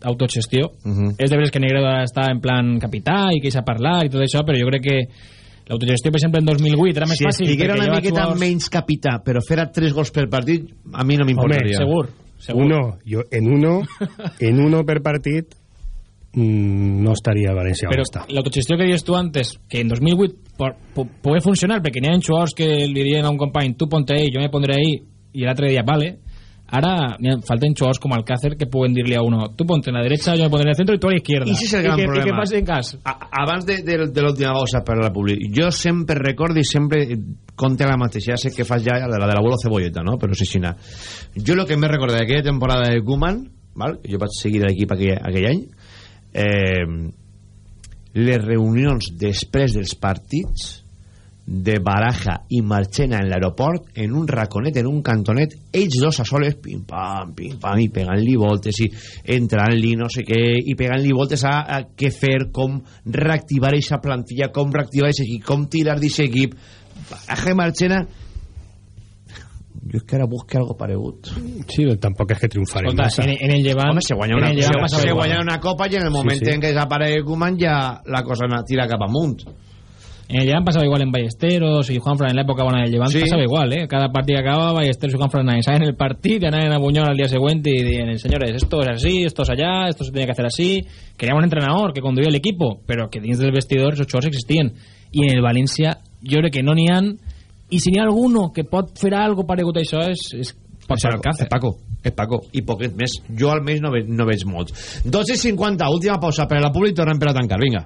d'autogestió uh Mhm. -huh. és de veres que Negredo està en plan capità i que s'ha parlat i tot això però jo crec que l'autogestió per exemple en 2008 era més si fàcil estiguera perquè una miqueta jugadors- menys capità però fera tres gols per partit a mi no m'importaria segur, segur. Uno, yo, en uno en uno per partit mm, no estaria a València però l'autogestió que dius tu antes que en 2008 por, po, poder funcionar perquè n'hi ha jugadors que li diuen a un company tu ponte ahí, jo me pondré ahí i l'altre dia vale N'hi ha- falten jugadors com Alcácer que puguen dir-li a uno tú ponte en la derecha, yo me pondré en el centro y tú a la izquierda. I si és el gran que, problema. I que passi en cas. A, abans de, de, de l'última pausa per a la publi, jo sempre recordo i sempre conte la mateixa, ja sé que fas ja la de la de l'abuelo cebolleta, no? però sí, sí, na. Jo el que me recordo d'aquella temporada de Koeman, val? jo vaig seguir l'equip aquell, aquell any, eh, les reunions després dels partits de Baraja i Marchena en l'aeroport en un raconet, en un cantonet ells dos a soles, pim-pam, pim-pam i pegant-li voltes i entrant-li no sé què, i pegant-li voltes a, a què fer, com reactivar aquesta plantilla, com reactivar aquest equip com tirar d'aquest equip Baraja i Marchena jo és que ara busque algo paregut Sí, tampoc és que triomfarem Escolta, massa. en, en el llevant... Home, se guanya en una, el llevant se, guanya una copa i en el moment sí. en què desapareix Koeman ja la cosa tira cap amunt En el Llevant pasaba igual en Ballesteros y Juanfran en la época buena del Llevant Sí. pasaba igual, ¿eh? Cada partido que acababa Ballesteros y Juanfran en el partido, anaven a Buñol al día siguiente y decían, señores, esto es así, esto es allá, esto se tiene que hacer así. Queríamos un entrenador que conduía el equipo, pero que dins del vestidor esos jugadors existien. Y en el València, jo crec que no n'hi han, i si n'hi ha alguno que pot fer algo paregut a això, és, és pot ser Alcácer. És Paco, és Paco, i poquet més. Jo almenys no, ve, no veig molts. 12.50, última pausa per a la públic, tornem per a tancar, vinga.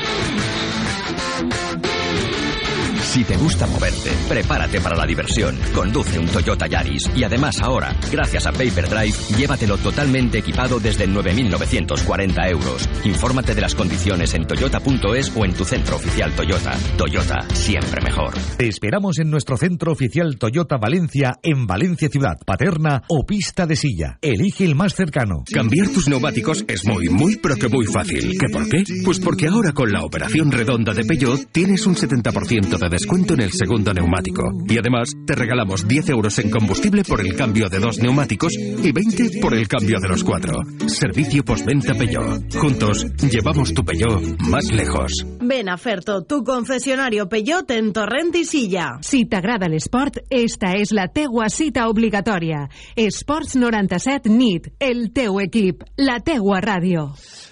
Si te gusta moverte, prepárate para la diversión. Conduce un Toyota Yaris y además ahora, gracias a Paper Drive, llévatelo totalmente equipado desde 9.940 euros. Infórmate de las condiciones en toyota.es o en tu centro oficial Toyota. Toyota, siempre mejor. Te esperamos en nuestro centro oficial Toyota Valencia en Valencia Ciudad, Paterna o Pista de Silla. Elige el más cercano. Cambiar tus neumáticos es muy, muy, pero que muy fácil. ¿Qué por qué? Pues porque ahora con la operación redonda de Peugeot tienes un 70% de descuento en el segundo neumático. Y además te regalamos 10 euros en combustible por el cambio de dos neumáticos y 20 por el cambio de los cuatro. Servicio postventa Peugeot. Juntos llevamos tu Peugeot más lejos. Ven a Ferto, tu concesionario Peugeot en Torrent i Silla. Si t'agrada l'esport, esta és la teua cita obligatòria. Esports 97 NIT, el teu equip, la teua ràdio.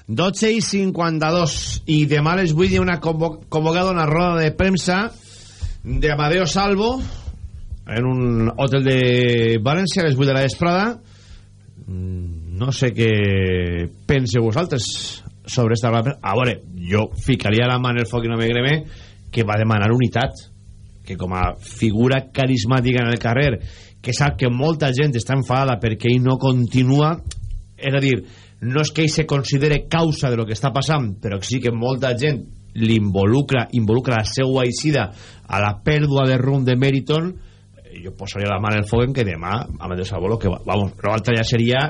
12 i 52 i demà les vull dir una convo convocada una roda de premsa de Amadeo Salvo en un hotel de València a les 8 de la vesprada. Mm, no sé què penseu vosaltres sobre esta a veure, jo ficaria la mà en el foc i no me greme que va demanar unitat que com a figura carismàtica en el carrer que sap que molta gent està enfadada perquè ell no continua és a dir, no és que ell se considere causa de lo que està passant, però sí que molta gent l'involucra, involucra la seva eixida a la pèrdua de rumb de Meriton, eh, jo posaria la mà en el foc en que demà, a Mendes Salvo, lo que, va- vamos, l'altre ja seria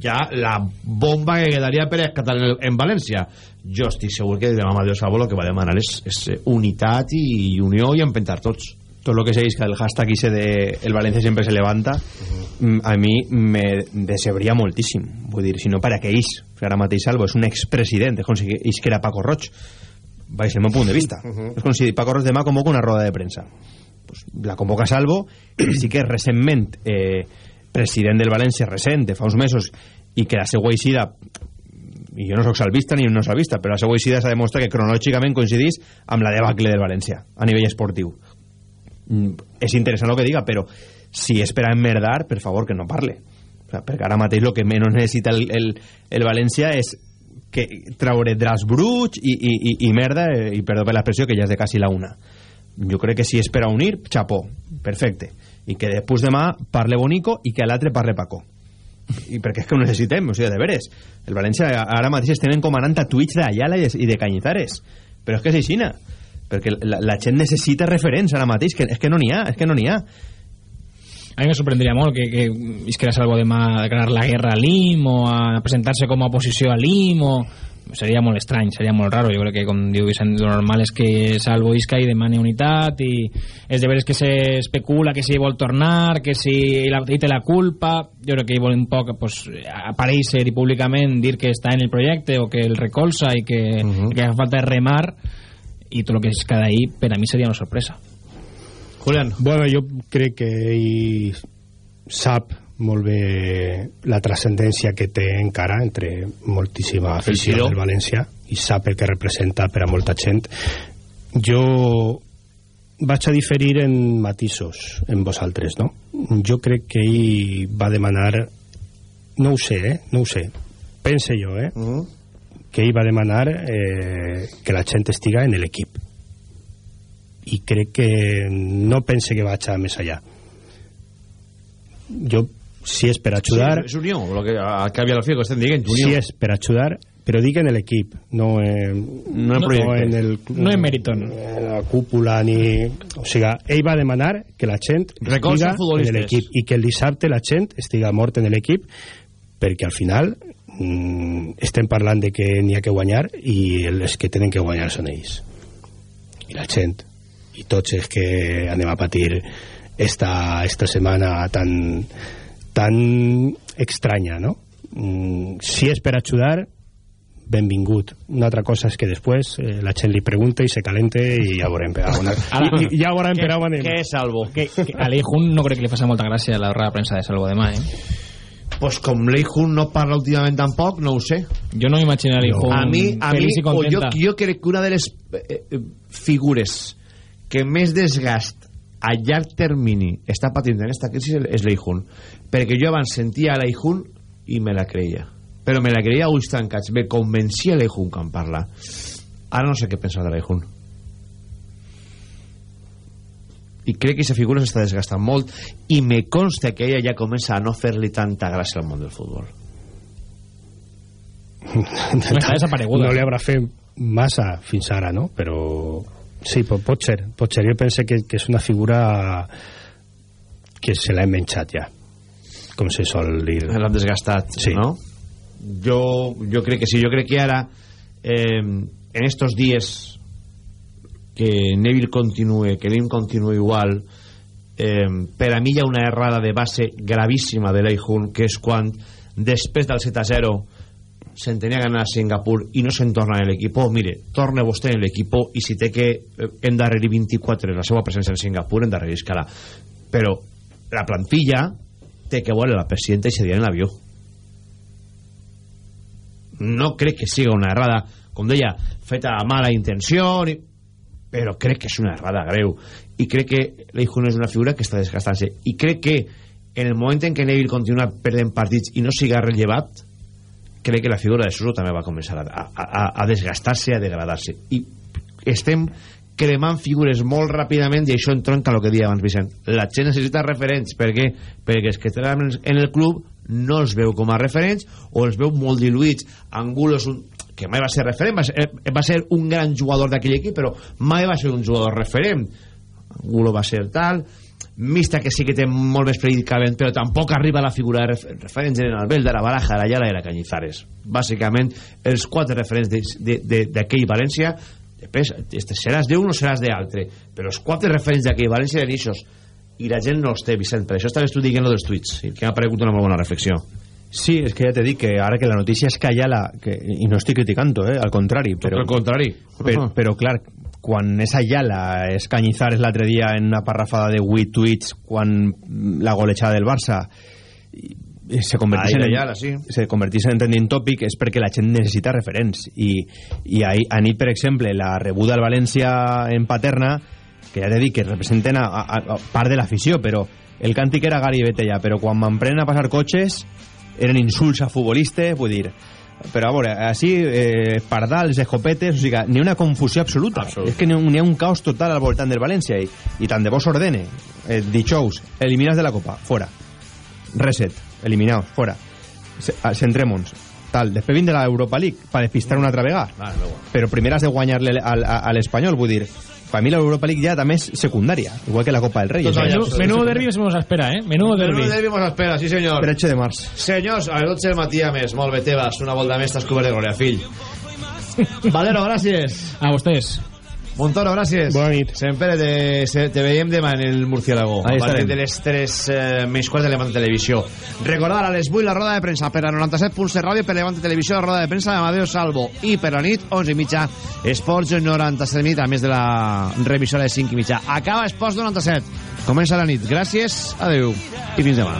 ja la bomba que quedaria per escatar en, en València. Jo estic segur que demà Amadeu Salvo lo que va demanar és, és unitat i unió i empentar tots. todo lo que se que el hashtag ese de el Valencia siempre se levanta mm, a mí me desebría moltíssim vull dir, si no para què és ara mateix Salvo és un expresident és com si és que era Paco Roig vaig el meu punt de vista. És com si Paco Roig demà convoca una roda de premsa. Pues, la convoca Salvo que sí que recentment eh, president del València recent de fa uns mesos i que la seva eixida i jo no sóc salvista ni no salvista però la seva eixida s'ha demostrat que cronològicament coincidís amb la debacle del València a nivell esportiu. Mm, és interessant el que diga però si és per a emmerdar per favor que no parle. O sea, perquè ara mateix el que menys necessita el, el, el València és que traure draps bruts i, i, i, i merda eh, i perdó per l'expressió que ja és de quasi la una. Jo crec que si és per a unir, xapó perfecte, i que després demà parle Bonico i que l'altre parle Paco. I perquè és que ho necessitem, o sigui, de veres. El València ara mateix estem encomanant a Twitch d'Ayala i de Cañizares. Però és que és aixina perquè la, la gent necessita referents ara mateix que, és que no n'hi ha, és que no n'hi ha A mí me sorprendería mucho que, que isquera Salvo de a declarar la guerra a Lim o a presentarse como oposición a Lim o... Sería molt estrany, seria molt raro. Jo crec que, com diu Vicent, lo normal és que Salvo isca i demani unitat i és de veres que se especula que si vol tornar, que si la, té la culpa. Jo crec que ell vol un poc pues, aparèixer i públicament dir que està en el projecte o que el recolza i que, uh -huh. que fa falta remar i tot el que es queda ahí per a mi seria una sorpresa Julián Bueno, jo crec que ell sap molt bé la transcendència que té encara entre moltíssima afició del València i sap el que representa per a molta gent jo vaig a diferir en matisos en vosaltres no? jo crec que ell va demanar no ho sé, eh? no ho sé pense jo eh? Uh -huh. que ell va demanar eh, que la gent estiga en l'equip i crec que no pense que vaig a més allà jo si és per ajudar Sí, és Unió, el que al cap i a la fi que estem dient, Unió. si és per ajudar però dic en l'equip no, en, No en projecte. en el, No en Meriton. en la cúpula ni... o sigui, ell va demanar que la gent Recolza estiga en l'equip i que el dissabte la gent estiga mort en l'equip perquè al final mm, estem parlant de que n'hi ha que guanyar i els que tenen que guanyar són ells i la gent i tots els que anem a patir esta, esta setmana tan tan estranya no? Mm, si és per ajudar benvingut una altra cosa és que després eh, la gent li pregunta i se calente i ja veurem per on i, ja veurem per on anem Què és Salvo? que, que a Leijun no crec que li faci molta gràcia la roda de premsa de Salvo demà eh? Pues com Leijun no parla últimament tampoc, no ho sé. jo no m'imagino a Leijun a mi, a mi o jo, contenta jo crec que una de les eh, eh, figures que més desgast a llarg termini està patint en aquesta crisi és Leijun perquè jo abans sentia a Leijun i me la creia. Però me la creia a ulls tancats. Me convencia Leijun quan parla. Ara no sé què pensar de Leijun i crec que aquesta figura s'està desgastant molt i me consta que ella ja comença a no fer-li tanta gràcia al món del futbol. Està desapareguda. No li haurà fet massa fins ara no? però sí, pot, pot ser pot ser, jo pense que, que és una figura que se l'ha menjat ja com se sol dir l'han desgastat Sí. no? jo, jo crec que sí jo crec que ara eh, en estos dies que Neville continue que Lim continue igual eh, per a mi hi ha una errada de base gravíssima de Leijun que és quan després del 7 a 0 se'n tenia que anar a Singapur i no se'n torna a l'equip mire, torna vostè en l'equip i si té que eh, endarrerir 24 la seva presència en Singapur endarrerisca-la però la plantilla té que veure la presidenta i se dirà en l'avió. No crec que siga una errada com deia, feta a mala intenció ni... però crec que és una errada greu. I crec que l'Eijun és una figura que està desgastant-se. I crec que en el moment en què Neville continua perdent partits i no siga rellevat crec que la figura de Suso també va començar a, a, a, desgastar-se, a degradar-se. I estem cremant figures molt ràpidament i això entronca el que deia abans Vicent. La gent necessita referents. Per què? perquè els que treballen en el club no els veu com a referents o els veu molt diluïts. Angulo és un que mai va ser referent va ser, eh, va ser un gran jugador d'aquell equip però mai va ser un jugador referent. Angulo va ser tal Mista que sí que té molt més predicament però tampoc arriba a la figura de refer referents en el Belda, la Baraja, la Yala i la Cañizares. Bàsicament els quatre referents de- de- de- d'aquell València després este, seràs d'un o seràs d'altre però els quatre referents d'aquell València eren ixos i la gent no els té, Vicent per això estaves tu dient lo dels tuits que m'ha paregut una molt bona reflexió. Sí, és que ja t'he dit que ara que la notícia és que Ayala, que, i no estic criticant-ho, eh, al contrari, però, al contrari. però, però clar, quan és Ayala és Cañizares l'altre dia en una parrafada de 8 tuits quan la golejada del Barça se convertís en, Ayala, sí. se convertís en trending topic és perquè la gent necessita referents i, i ahir, anit, per exemple, la rebuda al València en Paterna que ja t'he dit que representen a, a, a part de l'afició, però el càntic era Gary Betella, però quan m'emprenen a passar cotxes eren insults a futbolistes, vull dir però a veure, així, eh, pardals, escopetes, o sigui, n'hi ha una confusió absoluta. Absolut. És que n'hi ha, un caos total al voltant del València i, i tant de bo s'ordene. Eh, dijous, eliminats de la Copa, fora. Reset, eliminados, fora. Se- a- Centremos, tal. Després vindrà la Europa League per despistar una altra vegada. Ah. Però primer has de a, a l'Espanyol, vull dir, per mi l'Europa League ja també és secundària, igual que la Copa del Rei. Tot És- allà, Menudo, derbi se nos espera, eh? Menudo derbi. Menudo derbi mos espera, sí senyor 13 de març. Senyors, a les 12 del matí a més, molt bé Tebas, una volta més t'has cobert de glòria, fill. Valero, gràcies. A ustedes. Montoro, gràcies. Bona nit. Sempre te, te veiem demà en el Murciélago. Ahí a partir de les 3 eh, més quarts de Levante Televisió. Recordar a les 8 la roda de premsa per a 97.7 ràdio per Levante Televisió, la roda de premsa d'Amadeo Salvo. I per la nit, 11 i mitja, Esports 97 nit, a més de la revisió de 5 i mitja. Acaba Esports 97. Comença la nit. Gràcies, adeu i fins demà.